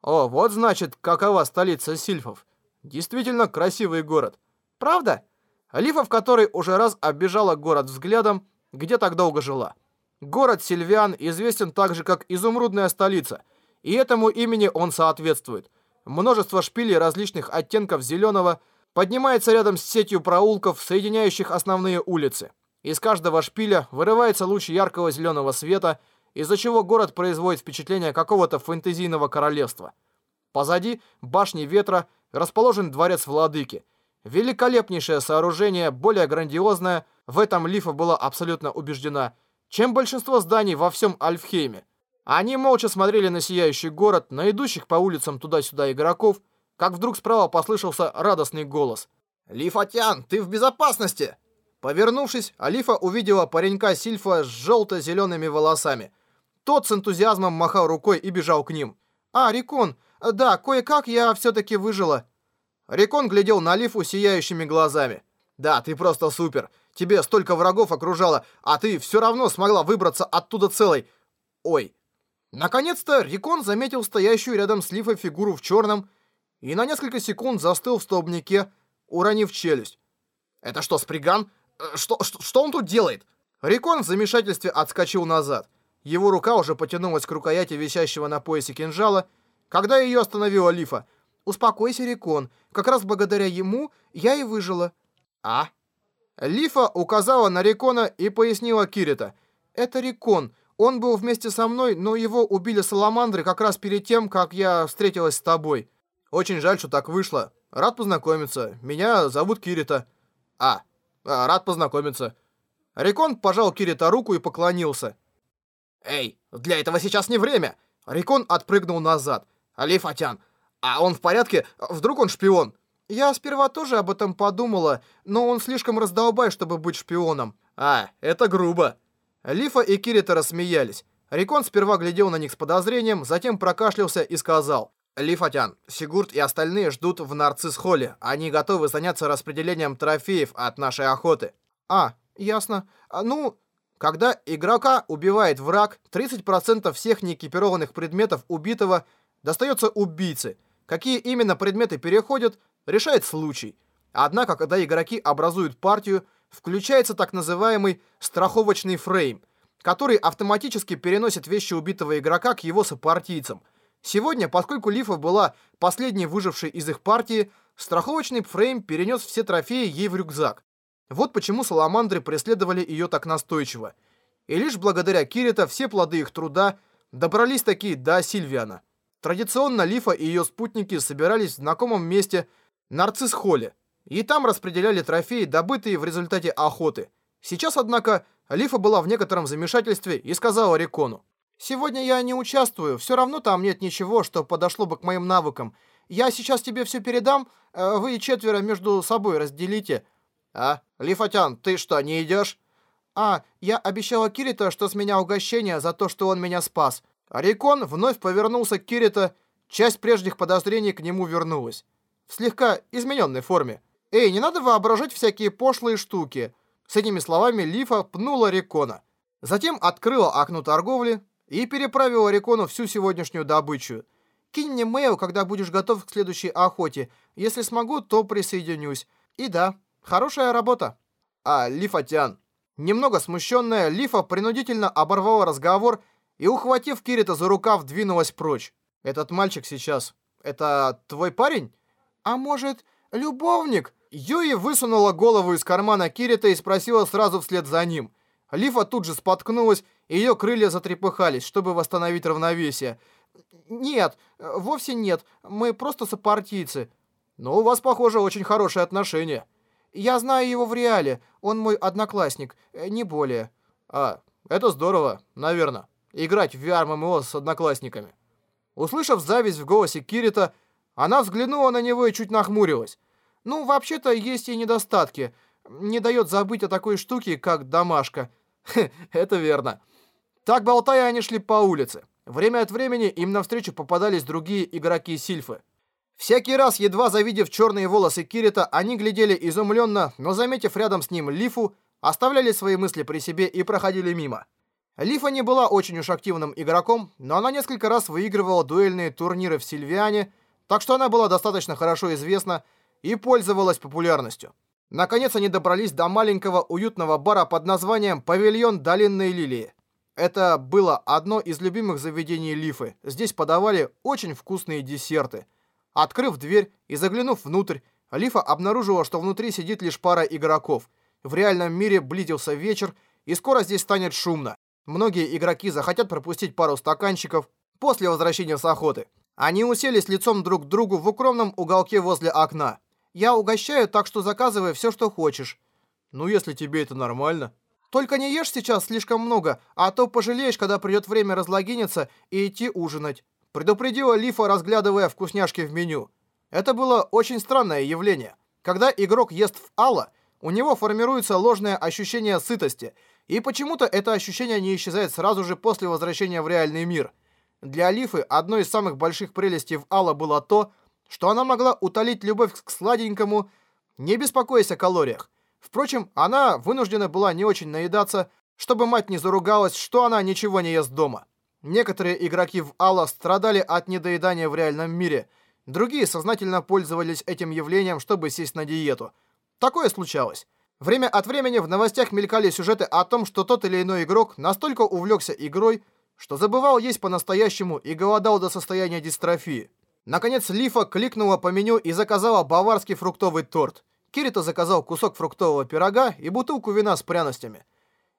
О, вот значит, какова столица сильфов. Действительно красивый город. Правда? Лифа, в который уже раз оббежала город взглядом, где так долго жила. Город Сильвиан известен также как изумрудная столица, и этому имени он соответствует. Множество шпилей различных оттенков зеленого поднимается рядом с сетью проулков, соединяющих основные улицы. Из каждого шпиля вырывается луч яркого зеленого света – из-за чего город производит впечатление какого-то фэнтезийного королевства. Позади башни ветра расположен дворец владыки. Великолепнейшее сооружение, более грандиозное, в этом Лифа была абсолютно убеждена, чем большинство зданий во всем Альфхейме. Они молча смотрели на сияющий город, на идущих по улицам туда-сюда игроков, как вдруг справа послышался радостный голос. «Лифатян, ты в безопасности!» Повернувшись, Алифа увидела паренька Сильфа с желто-зелеными волосами – тот с энтузиазмом махал рукой и бежал к ним. «А, Рикон, да, кое-как я все-таки выжила». Рикон глядел на Лифу сияющими глазами. «Да, ты просто супер. Тебе столько врагов окружало, а ты все равно смогла выбраться оттуда целой. Ой». Наконец-то Рикон заметил стоящую рядом с Лифой фигуру в черном и на несколько секунд застыл в столбнике, уронив челюсть. «Это что, Сприган? Э, что, что, что он тут делает?» Рикон в замешательстве отскочил назад. Его рука уже потянулась к рукояти висящего на поясе кинжала, когда ее остановила Лифа. «Успокойся, Рикон. Как раз благодаря ему я и выжила». «А?» Лифа указала на Рикона и пояснила Кирита. «Это Рикон. Он был вместе со мной, но его убили саламандры как раз перед тем, как я встретилась с тобой. Очень жаль, что так вышло. Рад познакомиться. Меня зовут Кирита. А, а рад познакомиться. Рикон пожал Кирита руку и поклонился. Эй, для этого сейчас не время. Рикон отпрыгнул назад. Али Фатян, а он в порядке? Вдруг он шпион? Я сперва тоже об этом подумала, но он слишком раздолбай, чтобы быть шпионом. А, это грубо. Лифа и Кирита рассмеялись. Рикон сперва глядел на них с подозрением, затем прокашлялся и сказал. «Лифатян, Сигурд и остальные ждут в Нарцисс-холле. Они готовы заняться распределением трофеев от нашей охоты». «А, ясно. А, ну...» Когда игрока убивает враг, 30% всех неэкипированных предметов убитого достается убийце. Какие именно предметы переходят, решает случай. Однако, когда игроки образуют партию, включается так называемый страховочный фрейм, который автоматически переносит вещи убитого игрока к его сопартийцам. Сегодня, поскольку Лифа была последней выжившей из их партии, страховочный фрейм перенес все трофеи ей в рюкзак. Вот почему саламандры преследовали ее так настойчиво. И лишь благодаря Кирита все плоды их труда добрались такие до Сильвиана. Традиционно Лифа и ее спутники собирались в знакомом месте Нарцисс-холле, и там распределяли трофеи, добытые в результате охоты. Сейчас, однако, Лифа была в некотором замешательстве и сказала Рикону. «Сегодня я не участвую, все равно там нет ничего, что подошло бы к моим навыкам. Я сейчас тебе все передам, э, вы четверо между собой разделите». «А, Лифатян, ты что, не идешь?» «А, я обещала Кирита, что с меня угощение за то, что он меня спас». Рикон вновь повернулся к Кирита, часть прежних подозрений к нему вернулась. В слегка измененной форме. «Эй, не надо воображать всякие пошлые штуки!» С этими словами Лифа пнула Рекона. Затем открыла окно торговли и переправила Рекону всю сегодняшнюю добычу. «Кинь мне мейл, когда будешь готов к следующей охоте. Если смогу, то присоединюсь. И да, хорошая работа». А, Лифатян. Немного смущенная, Лифа принудительно оборвала разговор и, ухватив Кирита за рукав, двинулась прочь. «Этот мальчик сейчас... Это твой парень?» «А может, любовник?» Юи высунула голову из кармана Кирита и спросила сразу вслед за ним. Лифа тут же споткнулась, и ее крылья затрепыхались, чтобы восстановить равновесие. «Нет, вовсе нет, мы просто сопартийцы». «Но у вас, похоже, очень хорошие отношения». «Я знаю его в реале, он мой одноклассник, не более». «А, это здорово, наверное, играть в VR-MMO с одноклассниками». Услышав зависть в голосе Кирита, она взглянула на него и чуть нахмурилась. Ну, вообще-то есть и недостатки. Не дает забыть о такой штуке, как домашка. [laughs] это верно. Так болтая, они шли по улице. Время от времени им навстречу попадались другие игроки Сильфы. Всякий раз, едва завидев черные волосы Кирита, они глядели изумленно, но, заметив рядом с ним Лифу, оставляли свои мысли при себе и проходили мимо. Лифа не была очень уж активным игроком, но она несколько раз выигрывала дуэльные турниры в Сильвиане, так что она была достаточно хорошо известна, и пользовалась популярностью. Наконец они добрались до маленького уютного бара под названием «Павильон Долинной Лилии». Это было одно из любимых заведений Лифы. Здесь подавали очень вкусные десерты. Открыв дверь и заглянув внутрь, Лифа обнаружила, что внутри сидит лишь пара игроков. В реальном мире близился вечер, и скоро здесь станет шумно. Многие игроки захотят пропустить пару стаканчиков после возвращения с охоты. Они уселись лицом друг к другу в укромном уголке возле окна. Я угощаю, так что заказывай все, что хочешь. Ну, если тебе это нормально. Только не ешь сейчас слишком много, а то пожалеешь, когда придет время разлогиниться и идти ужинать. Предупредила Лифа, разглядывая вкусняшки в меню. Это было очень странное явление. Когда игрок ест в Алла, у него формируется ложное ощущение сытости, и почему-то это ощущение не исчезает сразу же после возвращения в реальный мир. Для Лифы одной из самых больших прелестей в Алла было то, что она могла утолить любовь к сладенькому, не беспокоясь о калориях. Впрочем, она вынуждена была не очень наедаться, чтобы мать не заругалась, что она ничего не ест дома. Некоторые игроки в Алла страдали от недоедания в реальном мире, другие сознательно пользовались этим явлением, чтобы сесть на диету. Такое случалось. Время от времени в новостях мелькали сюжеты о том, что тот или иной игрок настолько увлекся игрой, что забывал есть по-настоящему и голодал до состояния дистрофии. Наконец Лифа кликнула по меню и заказала баварский фруктовый торт. Кирита заказал кусок фруктового пирога и бутылку вина с пряностями.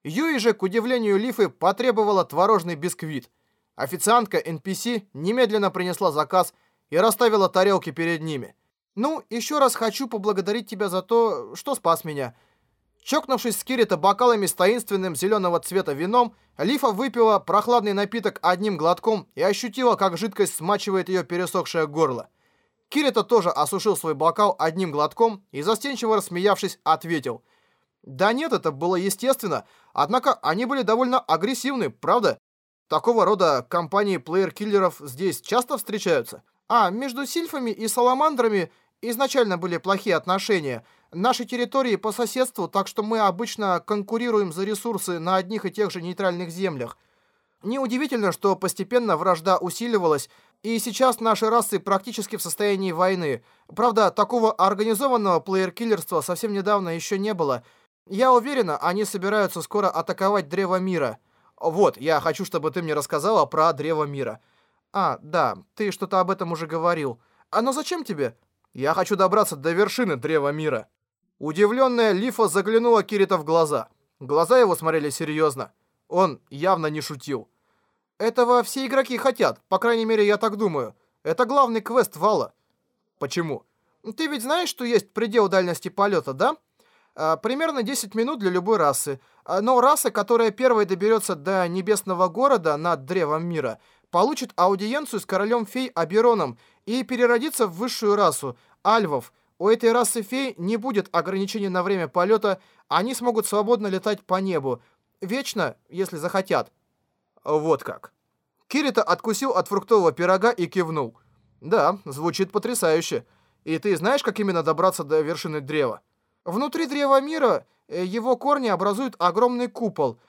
Юи же, к удивлению Лифы, потребовала творожный бисквит. Официантка NPC немедленно принесла заказ и расставила тарелки перед ними. «Ну, еще раз хочу поблагодарить тебя за то, что спас меня». Чокнувшись с Кирита бокалами с таинственным зеленого цвета вином, Лифа выпила прохладный напиток одним глотком и ощутила, как жидкость смачивает ее пересохшее горло. Кирита тоже осушил свой бокал одним глотком и, застенчиво рассмеявшись, ответил. «Да нет, это было естественно, однако они были довольно агрессивны, правда? Такого рода компании плеер-киллеров здесь часто встречаются? А, между сильфами и саламандрами изначально были плохие отношения. Наши территории по соседству, так что мы обычно конкурируем за ресурсы на одних и тех же нейтральных землях. Неудивительно, что постепенно вражда усиливалась, и сейчас наши расы практически в состоянии войны. Правда, такого организованного плеер-киллерства совсем недавно еще не было. Я уверена, они собираются скоро атаковать Древо Мира. Вот, я хочу, чтобы ты мне рассказала про Древо Мира. А, да, ты что-то об этом уже говорил. А но зачем тебе? Я хочу добраться до вершины Древа Мира. Удивленная Лифа заглянула Кирита в глаза. Глаза его смотрели серьезно. Он явно не шутил. Этого все игроки хотят, по крайней мере, я так думаю. Это главный квест Вала. Почему? Ты ведь знаешь, что есть предел дальности полета, да? А, примерно 10 минут для любой расы. А, но раса, которая первой доберется до небесного города над древом мира, получит аудиенцию с королем фей Абероном и переродится в высшую расу, альвов. У этой расы фей не будет ограничений на время полета, они смогут свободно летать по небу. Вечно, если захотят. Вот как. Кирита откусил от фруктового пирога и кивнул. Да, звучит потрясающе. И ты знаешь, как именно добраться до вершины древа? Внутри Древа Мира э, его корни образуют огромный купол.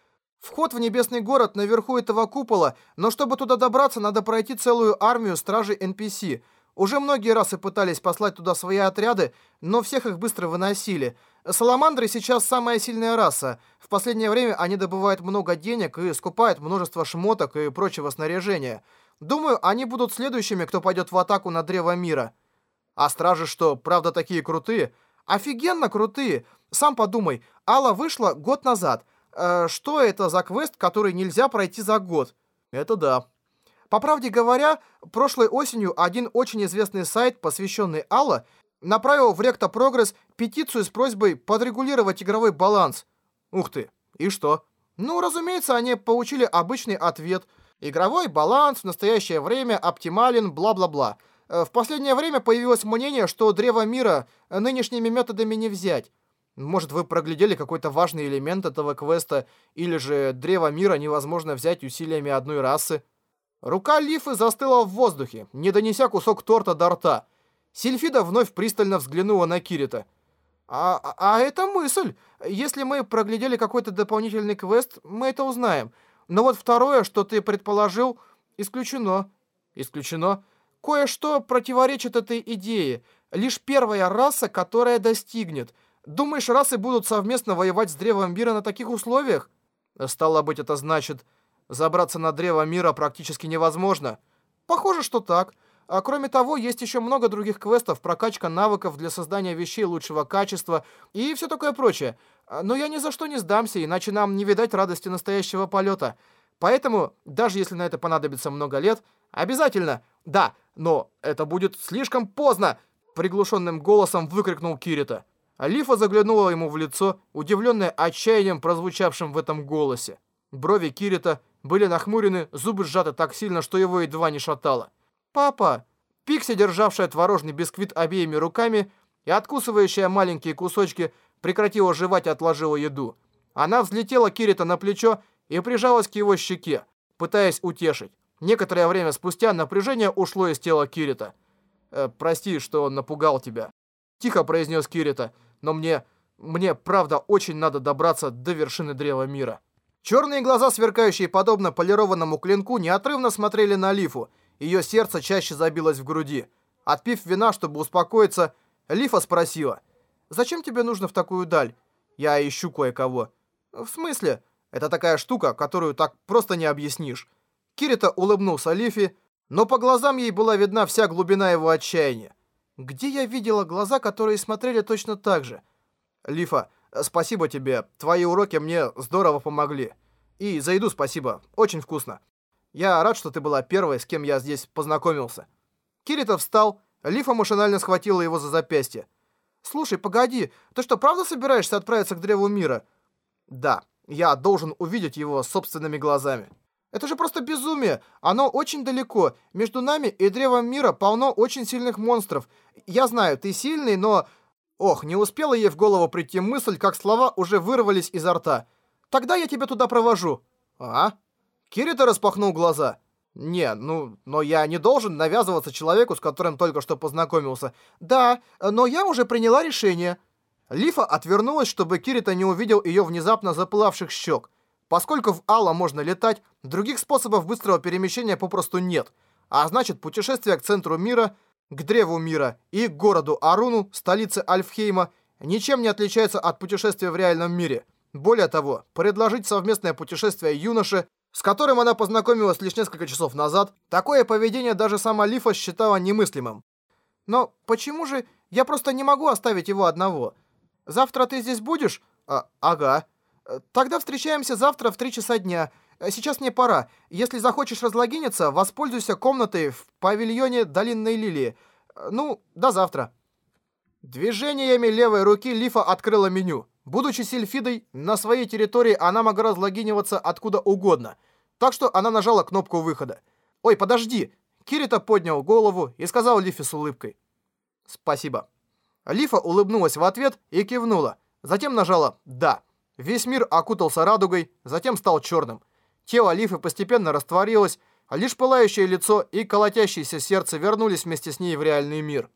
Вход в небесный город наверху этого купола, но чтобы туда добраться, надо пройти целую армию стражей NPC. Уже многие расы пытались послать туда свои отряды, но всех их быстро выносили. Саламандры сейчас самая сильная раса. В последнее время они добывают много денег и скупают множество шмоток и прочего снаряжения. Думаю, они будут следующими, кто пойдет в атаку на Древо Мира. А стражи что, правда такие крутые? Офигенно крутые. Сам подумай, Алла вышла год назад. Э, что это за квест, который нельзя пройти за год? Это да. По правде говоря, прошлой осенью один очень известный сайт, посвященный Алла, направил в Ректа Прогресс петицию с просьбой подрегулировать игровой баланс. Ух ты, и что? Ну, разумеется, они получили обычный ответ. Игровой баланс в настоящее время оптимален, бла-бла-бла. Э, в последнее время появилось мнение, что Древо Мира нынешними методами не взять. Может, вы проглядели какой-то важный элемент этого квеста, или же Древо Мира невозможно взять усилиями одной расы. Рука Лифы застыла в воздухе, не донеся кусок торта до рта. Сильфида вновь пристально взглянула на Кирита. «А, а, это мысль. Если мы проглядели какой-то дополнительный квест, мы это узнаем. Но вот второе, что ты предположил, исключено». «Исключено?» Кое-что противоречит этой идее. Лишь первая раса, которая достигнет. Думаешь, расы будут совместно воевать с Древом Мира на таких условиях? Стало быть, это значит, забраться на Древо Мира практически невозможно. Похоже, что так. А кроме того, есть еще много других квестов, прокачка навыков для создания вещей лучшего качества и все такое прочее. Но я ни за что не сдамся, иначе нам не видать радости настоящего полета. Поэтому, даже если на это понадобится много лет, обязательно, да, но это будет слишком поздно!» Приглушенным голосом выкрикнул Кирита. Алифа заглянула ему в лицо, удивленная отчаянием, прозвучавшим в этом голосе. Брови Кирита были нахмурены, зубы сжаты так сильно, что его едва не шатало. «Папа!» Пикси, державшая творожный бисквит обеими руками и откусывающая маленькие кусочки, прекратила жевать и отложила еду. Она взлетела Кирита на плечо и прижалась к его щеке, пытаясь утешить. Некоторое время спустя напряжение ушло из тела Кирита. «Э, «Прости, что напугал тебя», — тихо произнес Кирита, «но мне... мне правда очень надо добраться до вершины Древа Мира». Черные глаза, сверкающие подобно полированному клинку, неотрывно смотрели на Лифу. Ее сердце чаще забилось в груди. Отпив вина, чтобы успокоиться, Лифа спросила. «Зачем тебе нужно в такую даль?» «Я ищу кое-кого». «В смысле?» «Это такая штука, которую так просто не объяснишь». Кирита улыбнулся Лифи, но по глазам ей была видна вся глубина его отчаяния. «Где я видела глаза, которые смотрели точно так же?» «Лифа, спасибо тебе. Твои уроки мне здорово помогли. И за еду спасибо. Очень вкусно. Я рад, что ты была первой, с кем я здесь познакомился». Кирита встал, Лифа машинально схватила его за запястье. «Слушай, погоди, ты что, правда собираешься отправиться к Древу Мира?» «Да, я должен увидеть его собственными глазами». «Это же просто безумие! Оно очень далеко. Между нами и Древом Мира полно очень сильных монстров. Я знаю, ты сильный, но...» Ох, не успела ей в голову прийти мысль, как слова уже вырвались изо рта. «Тогда я тебя туда провожу». «А?» Кирита распахнул глаза. «Не, ну, но я не должен навязываться человеку, с которым только что познакомился». «Да, но я уже приняла решение». Лифа отвернулась, чтобы Кирита не увидел ее внезапно запылавших щек. Поскольку в Алла можно летать, других способов быстрого перемещения попросту нет. А значит, путешествие к центру мира, к древу мира и к городу Аруну, столице Альфхейма, ничем не отличается от путешествия в реальном мире. Более того, предложить совместное путешествие юноше, с которым она познакомилась лишь несколько часов назад, такое поведение даже сама Лифа считала немыслимым. Но почему же я просто не могу оставить его одного? Завтра ты здесь будешь? А, ага. Тогда встречаемся завтра в 3 часа дня. Сейчас мне пора. Если захочешь разлогиниться, воспользуйся комнатой в павильоне Долинной Лилии. Ну, до завтра. Движениями левой руки Лифа открыла меню. Будучи сильфидой, на своей территории она могла разлогиниваться откуда угодно. Так что она нажала кнопку выхода. «Ой, подожди!» Кирита поднял голову и сказал Лифе с улыбкой. «Спасибо». Лифа улыбнулась в ответ и кивнула. Затем нажала «Да». Весь мир окутался радугой, затем стал черным. Тело Лифы постепенно растворилось, а лишь пылающее лицо и колотящееся сердце вернулись вместе с ней в реальный мир.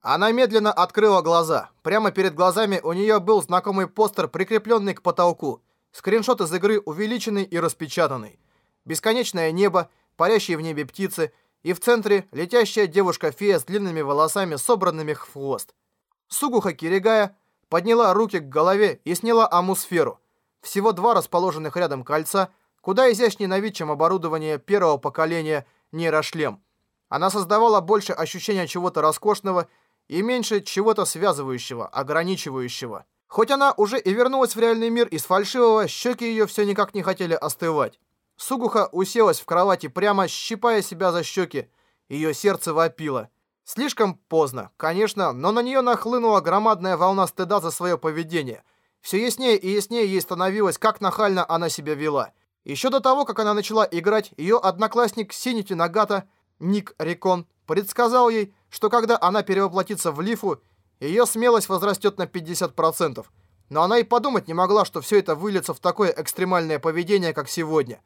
Она медленно открыла глаза. Прямо перед глазами у нее был знакомый постер, прикрепленный к потолку. Скриншот из игры увеличенный и распечатанный. Бесконечное небо, парящие в небе птицы, и в центре летящая девушка-фея с длинными волосами, собранными в хвост. Сугуха Киригая подняла руки к голове и сняла амусферу. Всего два расположенных рядом кольца, куда изящнее на вид, чем оборудование первого поколения нейрошлем. Она создавала больше ощущения чего-то роскошного и меньше чего-то связывающего, ограничивающего. Хоть она уже и вернулась в реальный мир из фальшивого, щеки ее все никак не хотели остывать. Сугуха уселась в кровати прямо, щипая себя за щеки. Ее сердце вопило. Слишком поздно, конечно, но на нее нахлынула громадная волна стыда за свое поведение. Все яснее и яснее ей становилось, как нахально она себя вела. Еще до того, как она начала играть, ее одноклассник Синити Нагата, Ник Рикон, предсказал ей, что когда она перевоплотится в Лифу, ее смелость возрастет на 50%. Но она и подумать не могла, что все это выльется в такое экстремальное поведение, как сегодня.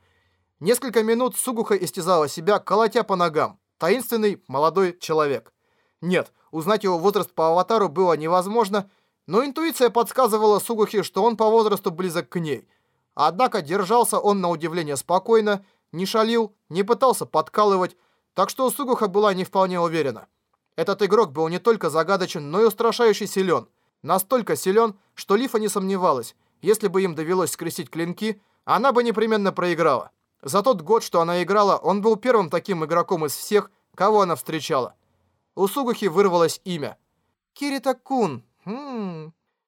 Несколько минут Сугуха истязала себя, колотя по ногам. Таинственный молодой человек. Нет, узнать его возраст по аватару было невозможно, но интуиция подсказывала Сугухе, что он по возрасту близок к ней. Однако держался он на удивление спокойно, не шалил, не пытался подкалывать, так что Сугуха была не вполне уверена. Этот игрок был не только загадочен, но и устрашающе силен. Настолько силен, что Лифа не сомневалась, если бы им довелось скрестить клинки, она бы непременно проиграла. За тот год, что она играла, он был первым таким игроком из всех, кого она встречала. У Сугухи вырвалось имя. Кирита-кун.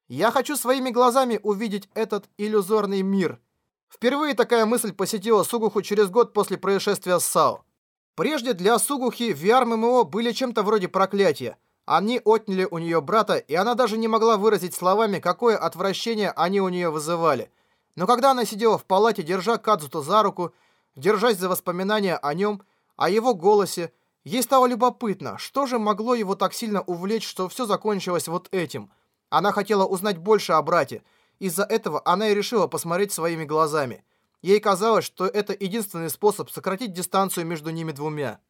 Я хочу своими глазами увидеть этот иллюзорный мир. Впервые такая мысль посетила Сугуху через год после происшествия с САО. Прежде для Сугухи VR-ММО были чем-то вроде проклятия. Они отняли у нее брата, и она даже не могла выразить словами, какое отвращение они у нее вызывали. Но когда она сидела в палате, держа Кадзуто за руку, держась за воспоминания о нем, о его голосе, Ей стало любопытно, что же могло его так сильно увлечь, что все закончилось вот этим. Она хотела узнать больше о брате. Из-за этого она и решила посмотреть своими глазами. Ей казалось, что это единственный способ сократить дистанцию между ними двумя.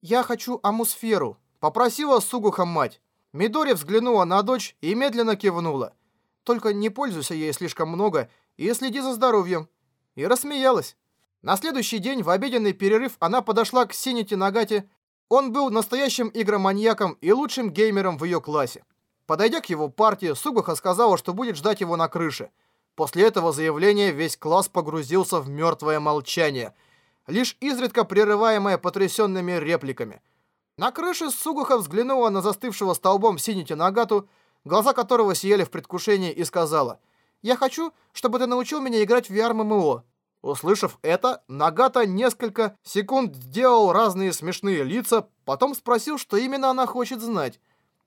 «Я хочу амусферу», — попросила Сугуха мать. Мидори взглянула на дочь и медленно кивнула. «Только не пользуйся ей слишком много и следи за здоровьем». и рассмеялась. На следующий день в обеденный перерыв она подошла к Синити Нагате. Он был настоящим игроманьяком и лучшим геймером в ее классе. Подойдя к его партии, Сугуха сказала, что будет ждать его на крыше. После этого заявления весь класс погрузился в мертвое молчание, лишь изредка прерываемое потрясенными репликами. На крыше Сугуха взглянула на застывшего столбом Синити Нагату, глаза которого сияли в предвкушении, и сказала, «Я хочу, чтобы ты научил меня играть в VR-ММО». Услышав это, Нагата несколько секунд сделал разные смешные лица, потом спросил, что именно она хочет знать.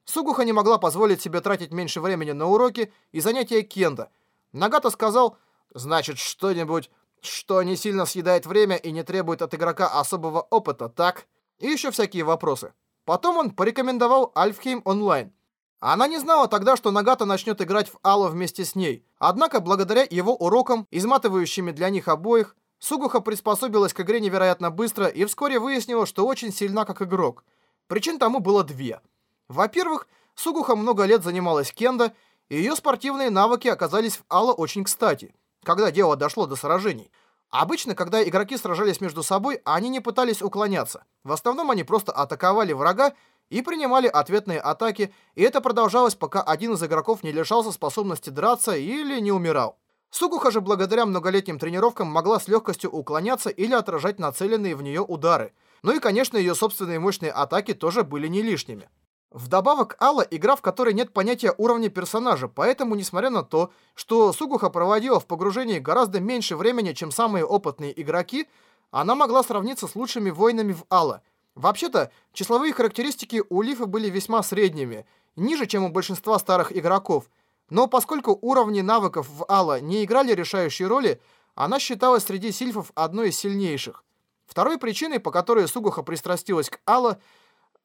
Сугуха не могла позволить себе тратить меньше времени на уроки и занятия кендо. Нагата сказал, значит, что-нибудь, что не сильно съедает время и не требует от игрока особого опыта, так? И еще всякие вопросы. Потом он порекомендовал Альфхейм онлайн. Она не знала тогда, что Нагата начнет играть в Алло вместе с ней. Однако, благодаря его урокам, изматывающими для них обоих, Сугуха приспособилась к игре невероятно быстро и вскоре выяснила, что очень сильна как игрок. Причин тому было две – во-первых, Сугуха много лет занималась кендо, и ее спортивные навыки оказались в Алло очень кстати, когда дело дошло до сражений. Обычно, когда игроки сражались между собой, они не пытались уклоняться. В основном они просто атаковали врага и принимали ответные атаки, и это продолжалось, пока один из игроков не лишался способности драться или не умирал. Сугуха же благодаря многолетним тренировкам могла с легкостью уклоняться или отражать нацеленные в нее удары. Ну и, конечно, ее собственные мощные атаки тоже были не лишними. Вдобавок, Алла – игра, в которой нет понятия уровня персонажа, поэтому, несмотря на то, что Сугуха проводила в погружении гораздо меньше времени, чем самые опытные игроки, она могла сравниться с лучшими воинами в Алла. Вообще-то, числовые характеристики у Лифа были весьма средними, ниже, чем у большинства старых игроков, но поскольку уровни навыков в Алла не играли решающей роли, она считалась среди сильфов одной из сильнейших. Второй причиной, по которой Сугуха пристрастилась к Алла –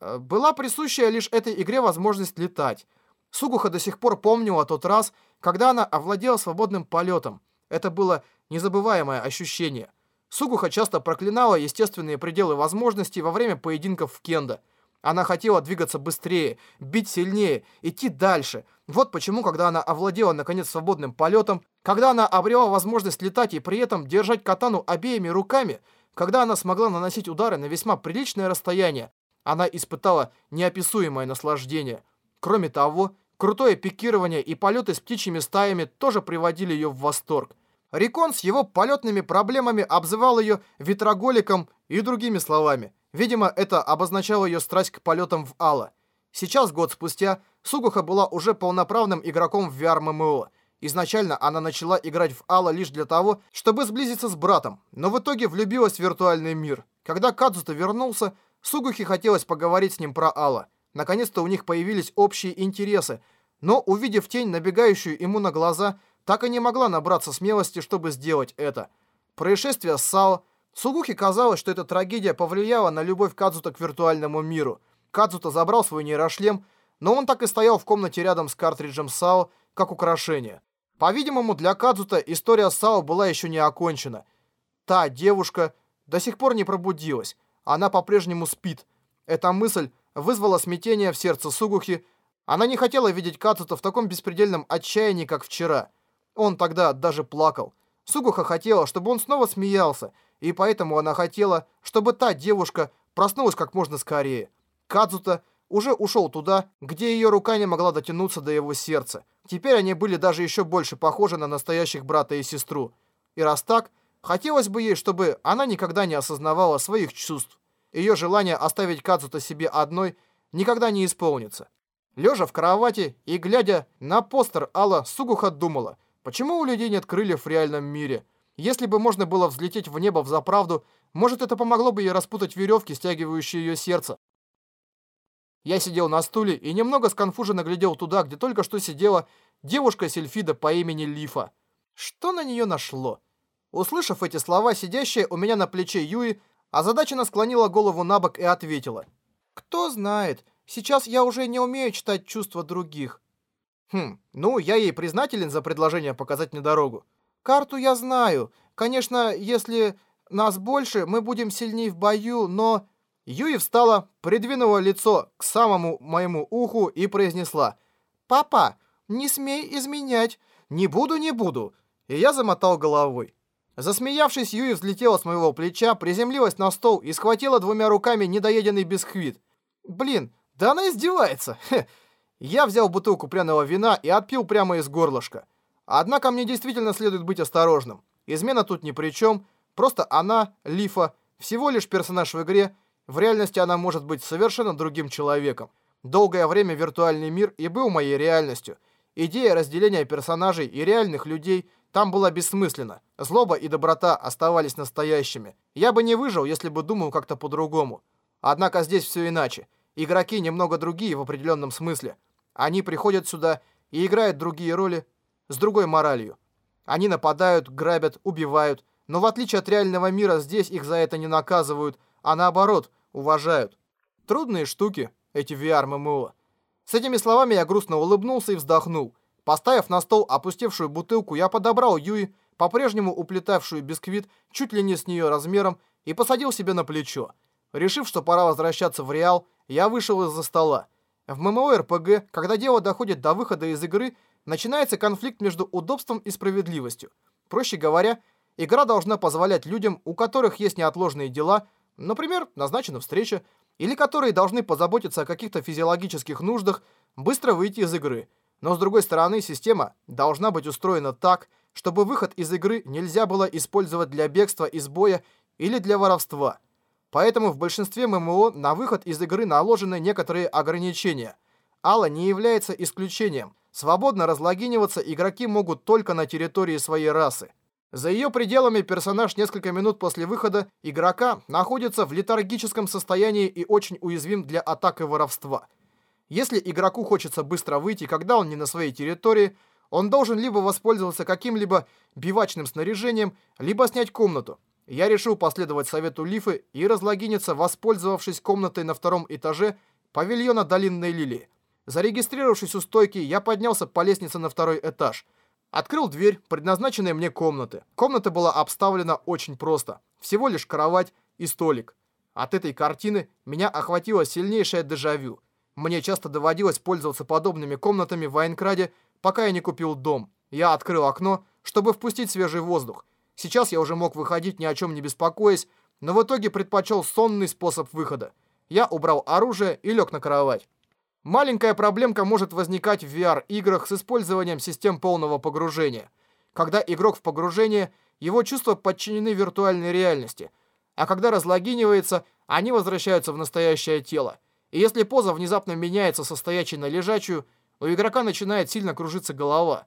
была присущая лишь этой игре возможность летать. Сугуха до сих пор помнила тот раз, когда она овладела свободным полетом. Это было незабываемое ощущение. Сугуха часто проклинала естественные пределы возможностей во время поединков в кендо. Она хотела двигаться быстрее, бить сильнее, идти дальше. Вот почему, когда она овладела наконец свободным полетом, когда она обрела возможность летать и при этом держать катану обеими руками, когда она смогла наносить удары на весьма приличное расстояние, она испытала неописуемое наслаждение. Кроме того, крутое пикирование и полеты с птичьими стаями тоже приводили ее в восторг. Рикон с его полетными проблемами обзывал ее ветроголиком и другими словами. Видимо, это обозначало ее страсть к полетам в Алла. Сейчас, год спустя, Сугуха была уже полноправным игроком в VR-ММО. Изначально она начала играть в Алла лишь для того, чтобы сблизиться с братом, но в итоге влюбилась в виртуальный мир. Когда Кадзута вернулся, Сугухи хотелось поговорить с ним про Алла. Наконец-то у них появились общие интересы, но, увидев тень, набегающую ему на глаза, так и не могла набраться смелости, чтобы сделать это. Происшествие с Сао. Сугухи казалось, что эта трагедия повлияла на любовь Кадзута к виртуальному миру. Кадзута забрал свой нейрошлем, но он так и стоял в комнате рядом с картриджем Сао, как украшение. По-видимому, для Кадзута история Сао была еще не окончена. Та девушка до сих пор не пробудилась. Она по-прежнему спит. Эта мысль вызвала смятение в сердце Сугухи. Она не хотела видеть Кацута в таком беспредельном отчаянии, как вчера. Он тогда даже плакал. Сугуха хотела, чтобы он снова смеялся, и поэтому она хотела, чтобы та девушка проснулась как можно скорее. Кадзута уже ушел туда, где ее рука не могла дотянуться до его сердца. Теперь они были даже еще больше похожи на настоящих брата и сестру. И раз так, Хотелось бы ей, чтобы она никогда не осознавала своих чувств. Ее желание оставить Кадзута себе одной никогда не исполнится. Лежа в кровати и глядя на постер, Алла Сугуха думала, почему у людей нет крыльев в реальном мире? Если бы можно было взлететь в небо в заправду, может это помогло бы ей распутать веревки, стягивающие ее сердце. Я сидел на стуле и немного сконфуженно глядел туда, где только что сидела девушка-сельфида по имени Лифа. Что на нее нашло? Услышав эти слова, сидящая у меня на плече Юи озадаченно склонила голову на бок и ответила. «Кто знает, сейчас я уже не умею читать чувства других». «Хм, ну, я ей признателен за предложение показать мне дорогу». «Карту я знаю. Конечно, если нас больше, мы будем сильнее в бою, но...» Юи встала, придвинула лицо к самому моему уху и произнесла. «Папа, не смей изменять. Не буду, не буду». И я замотал головой. Засмеявшись, Юи взлетела с моего плеча, приземлилась на стол и схватила двумя руками недоеденный бисквит. Блин, да она издевается. Я взял бутылку пряного вина и отпил прямо из горлышка. Однако мне действительно следует быть осторожным. Измена тут ни при чем, просто она, Лифа, всего лишь персонаж в игре, в реальности она может быть совершенно другим человеком. Долгое время виртуальный мир и был моей реальностью. Идея разделения персонажей и реальных людей там была бессмысленна. Злоба и доброта оставались настоящими. Я бы не выжил, если бы думал как-то по-другому. Однако здесь все иначе. Игроки немного другие в определенном смысле. Они приходят сюда и играют другие роли с другой моралью. Они нападают, грабят, убивают, но в отличие от реального мира здесь их за это не наказывают, а наоборот, уважают. Трудные штуки, эти VR-ММО. С этими словами я грустно улыбнулся и вздохнул. Поставив на стол опустевшую бутылку, я подобрал Юи, по-прежнему уплетавшую бисквит, чуть ли не с нее размером, и посадил себе на плечо. Решив, что пора возвращаться в Реал, я вышел из-за стола. В ММО-РПГ, когда дело доходит до выхода из игры, начинается конфликт между удобством и справедливостью. Проще говоря, игра должна позволять людям, у которых есть неотложные дела, например, назначена встреча, или которые должны позаботиться о каких-то физиологических нуждах, быстро выйти из игры. Но с другой стороны, система должна быть устроена так, чтобы выход из игры нельзя было использовать для бегства из боя или для воровства. Поэтому в большинстве ММО на выход из игры наложены некоторые ограничения. Алла не является исключением. Свободно разлогиниваться игроки могут только на территории своей расы. За ее пределами персонаж несколько минут после выхода игрока находится в летаргическом состоянии и очень уязвим для атак и воровства. Если игроку хочется быстро выйти, когда он не на своей территории, он должен либо воспользоваться каким-либо бивачным снаряжением, либо снять комнату. Я решил последовать совету Лифы и разлогиниться, воспользовавшись комнатой на втором этаже павильона Долинной Лилии. Зарегистрировавшись у стойки, я поднялся по лестнице на второй этаж – Открыл дверь предназначенной мне комнаты. Комната была обставлена очень просто. Всего лишь кровать и столик. От этой картины меня охватило сильнейшее дежавю. Мне часто доводилось пользоваться подобными комнатами в Айнкраде, пока я не купил дом. Я открыл окно, чтобы впустить свежий воздух. Сейчас я уже мог выходить ни о чем не беспокоясь, но в итоге предпочел сонный способ выхода. Я убрал оружие и лег на кровать. Маленькая проблемка может возникать в VR-играх с использованием систем полного погружения. Когда игрок в погружении, его чувства подчинены виртуальной реальности, а когда разлогинивается, они возвращаются в настоящее тело. И если поза внезапно меняется со стоячей на лежачую, у игрока начинает сильно кружиться голова.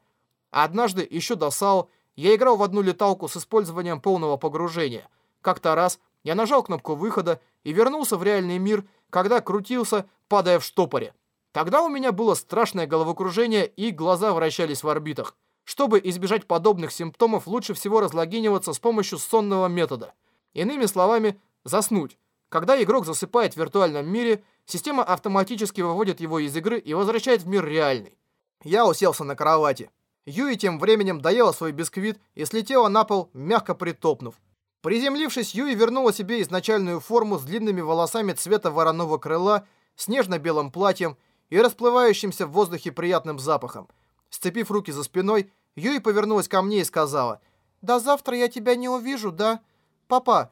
однажды, еще до САО, я играл в одну леталку с использованием полного погружения. Как-то раз я нажал кнопку выхода и вернулся в реальный мир, когда крутился, падая в штопоре. Тогда у меня было страшное головокружение и глаза вращались в орбитах. Чтобы избежать подобных симптомов, лучше всего разлогиниваться с помощью сонного метода. Иными словами, заснуть. Когда игрок засыпает в виртуальном мире, система автоматически выводит его из игры и возвращает в мир реальный. Я уселся на кровати. Юи тем временем доела свой бисквит и слетела на пол, мягко притопнув. Приземлившись, Юи вернула себе изначальную форму с длинными волосами цвета вороного крыла, снежно-белым платьем и расплывающимся в воздухе приятным запахом. Сцепив руки за спиной, Юи повернулась ко мне и сказала, «До завтра я тебя не увижу, да? Папа,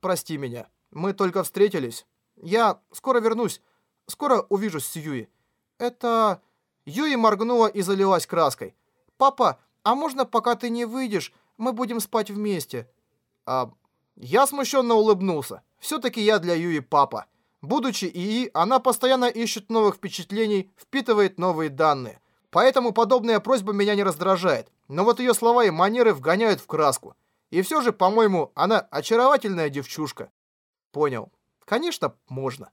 прости меня, мы только встретились. Я скоро вернусь, скоро увижусь с Юи». «Это...» Юи моргнула и залилась краской. «Папа, а можно, пока ты не выйдешь, мы будем спать вместе?» «А...» Я смущенно улыбнулся. Все-таки я для Юи папа. Будучи ИИ, она постоянно ищет новых впечатлений, впитывает новые данные. Поэтому подобная просьба меня не раздражает. Но вот ее слова и манеры вгоняют в краску. И все же, по-моему, она очаровательная девчушка. Понял. Конечно, можно.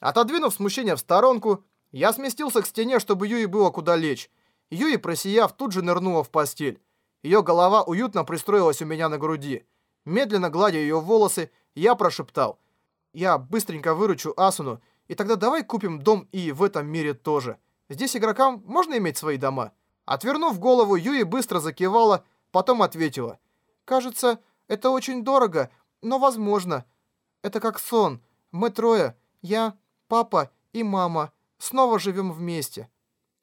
Отодвинув смущение в сторонку, я сместился к стене, чтобы Юи было куда лечь. Юи, просияв, тут же нырнула в постель. Ее голова уютно пристроилась у меня на груди. Медленно гладя ее волосы, я прошептал. Я быстренько выручу Асуну, и тогда давай купим дом и в этом мире тоже. Здесь игрокам можно иметь свои дома?» Отвернув голову, Юи быстро закивала, потом ответила. «Кажется, это очень дорого, но возможно. Это как сон. Мы трое, я, папа и мама, снова живем вместе».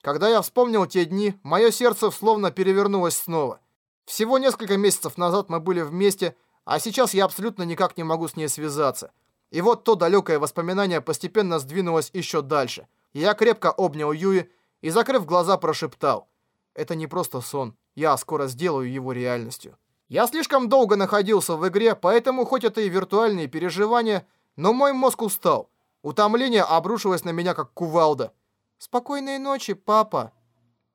Когда я вспомнил те дни, мое сердце словно перевернулось снова. Всего несколько месяцев назад мы были вместе, а сейчас я абсолютно никак не могу с ней связаться. И вот то далекое воспоминание постепенно сдвинулось еще дальше. Я крепко обнял Юи и, закрыв глаза, прошептал. Это не просто сон. Я скоро сделаю его реальностью. Я слишком долго находился в игре, поэтому хоть это и виртуальные переживания, но мой мозг устал. Утомление обрушилось на меня, как кувалда. «Спокойной ночи, папа!»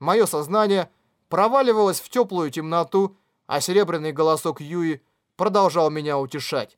Мое сознание проваливалось в теплую темноту, а серебряный голосок Юи продолжал меня утешать.